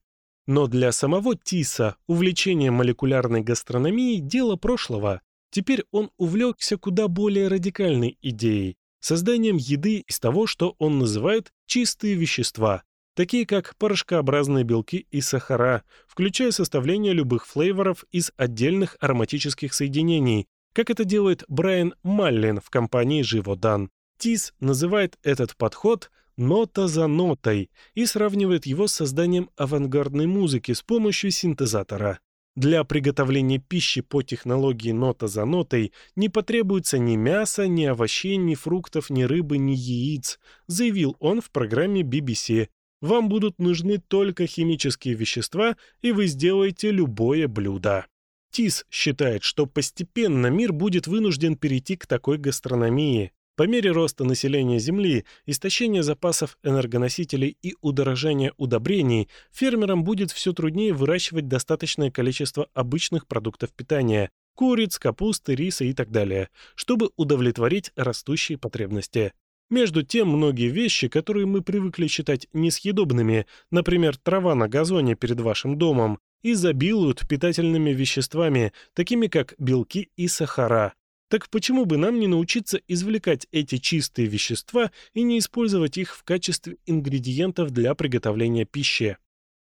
Но для самого Тиса увлечение молекулярной гастрономией – дело прошлого. Теперь он увлекся куда более радикальной идеей созданием еды из того, что он называет «чистые вещества», такие как порошкообразные белки и сахара, включая составление любых флейворов из отдельных ароматических соединений, как это делает Брайан Маллин в компании «Живодан». Тис называет этот подход «нота за нотой» и сравнивает его с созданием авангардной музыки с помощью синтезатора. Для приготовления пищи по технологии нота за нотой не потребуется ни мяса, ни овощей, ни фруктов, ни рыбы, ни яиц, заявил он в программе BBC. Вам будут нужны только химические вещества, и вы сделаете любое блюдо. ТИС считает, что постепенно мир будет вынужден перейти к такой гастрономии. По мере роста населения Земли, истощения запасов энергоносителей и удорожания удобрений, фермерам будет все труднее выращивать достаточное количество обычных продуктов питания – куриц, капусты, риса и так далее, чтобы удовлетворить растущие потребности. Между тем, многие вещи, которые мы привыкли считать несъедобными, например, трава на газоне перед вашим домом, изобилуют питательными веществами, такими как белки и сахара, так почему бы нам не научиться извлекать эти чистые вещества и не использовать их в качестве ингредиентов для приготовления пищи?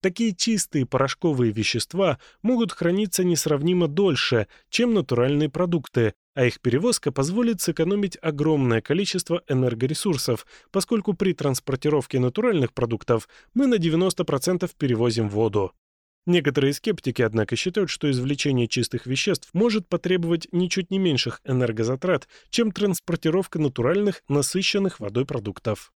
Такие чистые порошковые вещества могут храниться несравнимо дольше, чем натуральные продукты, а их перевозка позволит сэкономить огромное количество энергоресурсов, поскольку при транспортировке натуральных продуктов мы на 90% перевозим воду. Некоторые скептики, однако, считают, что извлечение чистых веществ может потребовать ничуть не меньших энергозатрат, чем транспортировка натуральных, насыщенных водой продуктов.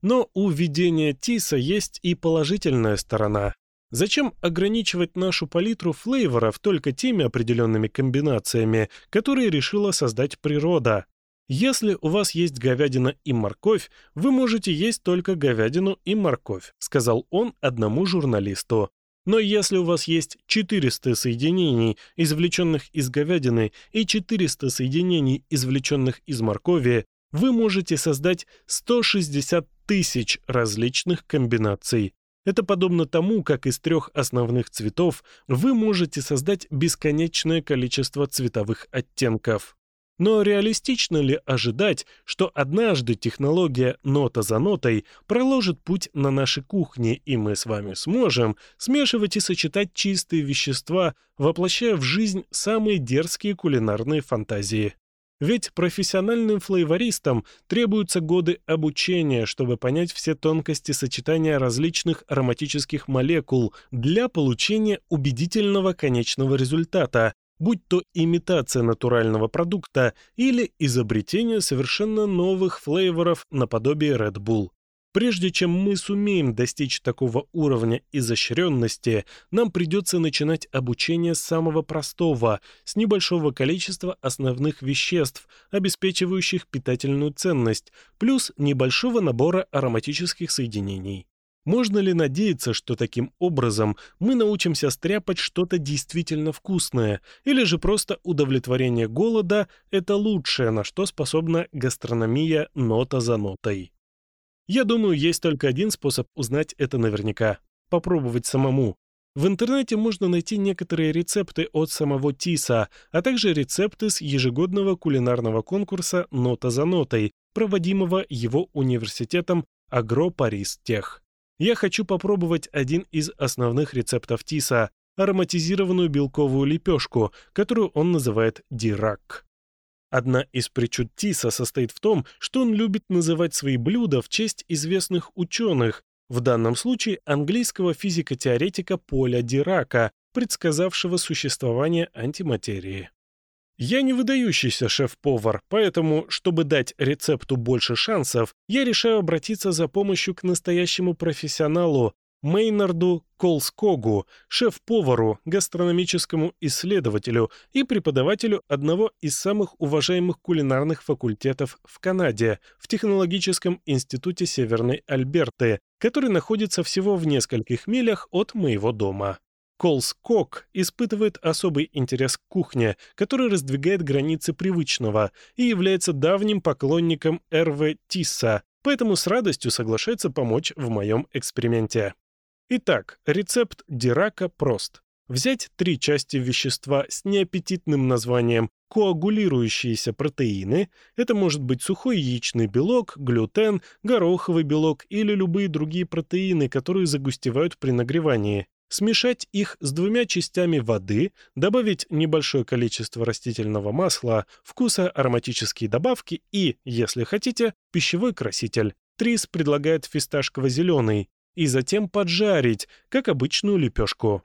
Но у введения ТИСа есть и положительная сторона. Зачем ограничивать нашу палитру флейворов только теми определенными комбинациями, которые решила создать природа? Если у вас есть говядина и морковь, вы можете есть только говядину и морковь, сказал он одному журналисту. Но если у вас есть 400 соединений, извлеченных из говядины, и 400 соединений, извлеченных из моркови, вы можете создать 160 тысяч различных комбинаций. Это подобно тому, как из трех основных цветов вы можете создать бесконечное количество цветовых оттенков. Но реалистично ли ожидать, что однажды технология нота за нотой проложит путь на наши кухни, и мы с вами сможем смешивать и сочетать чистые вещества, воплощая в жизнь самые дерзкие кулинарные фантазии? Ведь профессиональным флейвористам требуются годы обучения, чтобы понять все тонкости сочетания различных ароматических молекул для получения убедительного конечного результата, будь то имитация натурального продукта или изобретение совершенно новых флейворов наподобие Red Bull. Прежде чем мы сумеем достичь такого уровня изощренности, нам придется начинать обучение с самого простого, с небольшого количества основных веществ, обеспечивающих питательную ценность, плюс небольшого набора ароматических соединений. Можно ли надеяться, что таким образом мы научимся стряпать что-то действительно вкусное, или же просто удовлетворение голода – это лучшее, на что способна гастрономия нота за нотой? Я думаю, есть только один способ узнать это наверняка – попробовать самому. В интернете можно найти некоторые рецепты от самого Тиса, а также рецепты с ежегодного кулинарного конкурса «Нота за нотой», проводимого его университетом Агро Тех я хочу попробовать один из основных рецептов Тиса – ароматизированную белковую лепешку, которую он называет дирак. Одна из причуд Тиса состоит в том, что он любит называть свои блюда в честь известных ученых, в данном случае английского физико-теоретика Поля Дирака, предсказавшего существование антиматерии. Я не выдающийся шеф-повар, поэтому, чтобы дать рецепту больше шансов, я решаю обратиться за помощью к настоящему профессионалу Мейнарду Колскогу, шеф-повару, гастрономическому исследователю и преподавателю одного из самых уважаемых кулинарных факультетов в Канаде, в Технологическом институте Северной Альберты, который находится всего в нескольких милях от моего дома. Колс Кок испытывает особый интерес к кухне, который раздвигает границы привычного и является давним поклонником Р.В. Тисса, поэтому с радостью соглашается помочь в моем эксперименте. Итак, рецепт Дирака прост. Взять три части вещества с неаппетитным названием коагулирующиеся протеины, это может быть сухой яичный белок, глютен, гороховый белок или любые другие протеины, которые загустевают при нагревании, смешать их с двумя частями воды, добавить небольшое количество растительного масла, вкуса, ароматические добавки и, если хотите, пищевой краситель. Трис предлагает фисташково-зеленый. И затем поджарить, как обычную лепешку.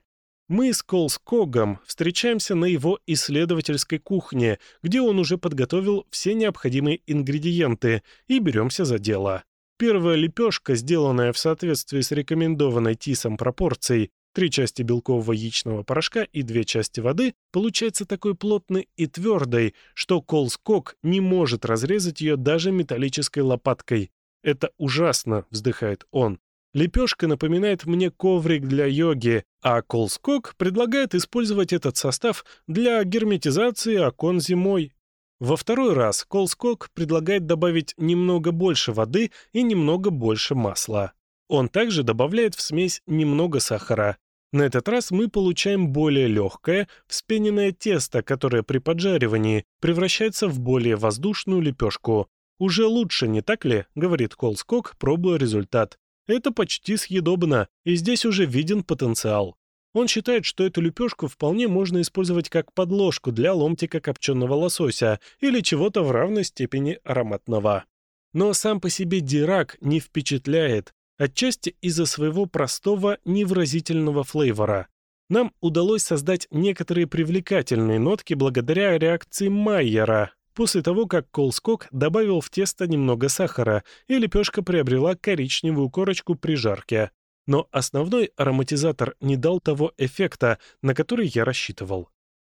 Мы с Колс Когом встречаемся на его исследовательской кухне, где он уже подготовил все необходимые ингредиенты, и беремся за дело. Первая лепешка, сделанная в соответствии с рекомендованной ТИСом пропорцией, Три части белкового яичного порошка и две части воды, получается такой плотной и твердой, что колскок не может разрезать ее даже металлической лопаткой. «Это ужасно», — вздыхает он. «Лепешка напоминает мне коврик для йоги, а колскок предлагает использовать этот состав для герметизации окон зимой». Во второй раз колскок предлагает добавить немного больше воды и немного больше масла. Он также добавляет в смесь немного сахара. На этот раз мы получаем более легкое, вспененное тесто, которое при поджаривании превращается в более воздушную лепешку. «Уже лучше, не так ли?» — говорит Колскок, пробуя результат. «Это почти съедобно, и здесь уже виден потенциал». Он считает, что эту лепешку вполне можно использовать как подложку для ломтика копченого лосося или чего-то в равной степени ароматного. Но сам по себе дирак не впечатляет, Отчасти из-за своего простого, невразительного флейвора. Нам удалось создать некоторые привлекательные нотки благодаря реакции Майера, после того, как колскок добавил в тесто немного сахара, и лепешка приобрела коричневую корочку при жарке. Но основной ароматизатор не дал того эффекта, на который я рассчитывал.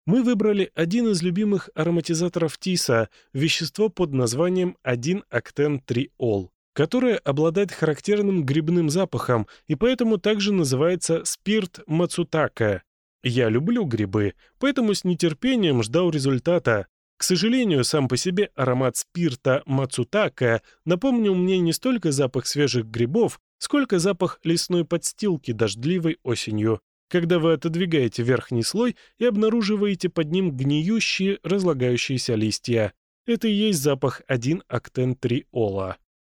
Мы выбрали один из любимых ароматизаторов ТИСа, вещество под названием 1-октен-3-ол которая обладает характерным грибным запахом и поэтому также называется спирт мацутака. Я люблю грибы, поэтому с нетерпением ждал результата. К сожалению, сам по себе аромат спирта мацутака напомнил мне не столько запах свежих грибов, сколько запах лесной подстилки дождливой осенью, когда вы отодвигаете верхний слой и обнаруживаете под ним гниющие, разлагающиеся листья. Это и есть запах 1-октен-3-ола.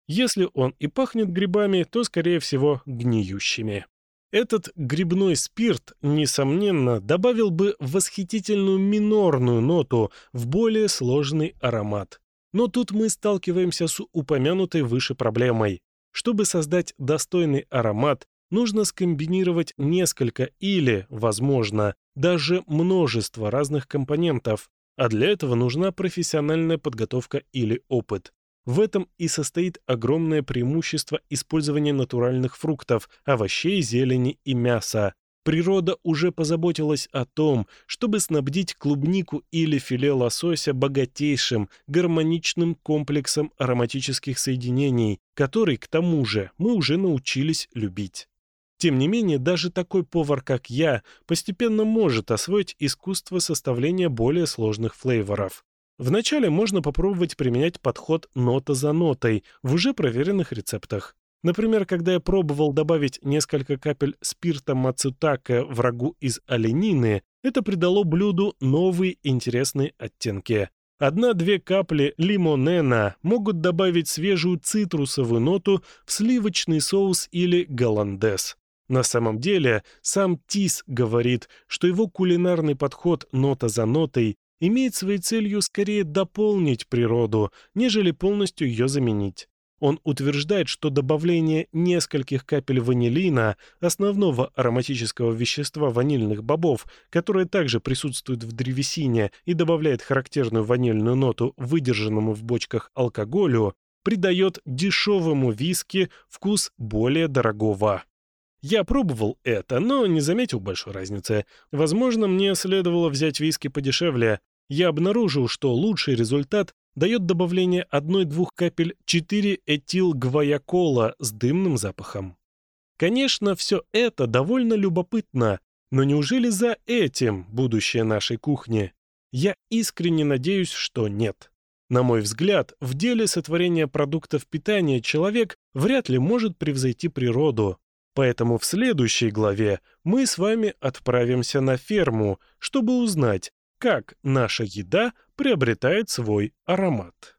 Если он и пахнет грибами, то, скорее всего, гниющими. Этот грибной спирт, несомненно, добавил бы восхитительную минорную ноту в более сложный аромат. Но тут мы сталкиваемся с упомянутой выше проблемой. Чтобы создать достойный аромат, нужно скомбинировать несколько или, возможно, даже множество разных компонентов, а для этого нужна профессиональная подготовка или опыт. В этом и состоит огромное преимущество использования натуральных фруктов, овощей, зелени и мяса. Природа уже позаботилась о том, чтобы снабдить клубнику или филе лосося богатейшим, гармоничным комплексом ароматических соединений, который, к тому же, мы уже научились любить. Тем не менее, даже такой повар, как я, постепенно может освоить искусство составления более сложных флейворов. Вначале можно попробовать применять подход нота за нотой в уже проверенных рецептах. Например, когда я пробовал добавить несколько капель спирта мацутака врагу из оленины, это придало блюду новые интересные оттенки. Одна-две капли лимонена могут добавить свежую цитрусовую ноту в сливочный соус или голландез. На самом деле, сам Тис говорит, что его кулинарный подход нота за нотой имеет своей целью скорее дополнить природу, нежели полностью ее заменить. Он утверждает, что добавление нескольких капель ванилина, основного ароматического вещества ванильных бобов, которое также присутствует в древесине и добавляет характерную ванильную ноту выдержанному в бочках алкоголю, придает дешевому виски вкус более дорогого. Я пробовал это, но не заметил большой разницы. Возможно, мне следовало взять виски подешевле. Я обнаружил, что лучший результат дает добавление одной-двух капель 4-этилгвоякола с дымным запахом. Конечно, все это довольно любопытно, но неужели за этим будущее нашей кухни? Я искренне надеюсь, что нет. На мой взгляд, в деле сотворения продуктов питания человек вряд ли может превзойти природу. Поэтому в следующей главе мы с вами отправимся на ферму, чтобы узнать, как наша еда приобретает свой аромат.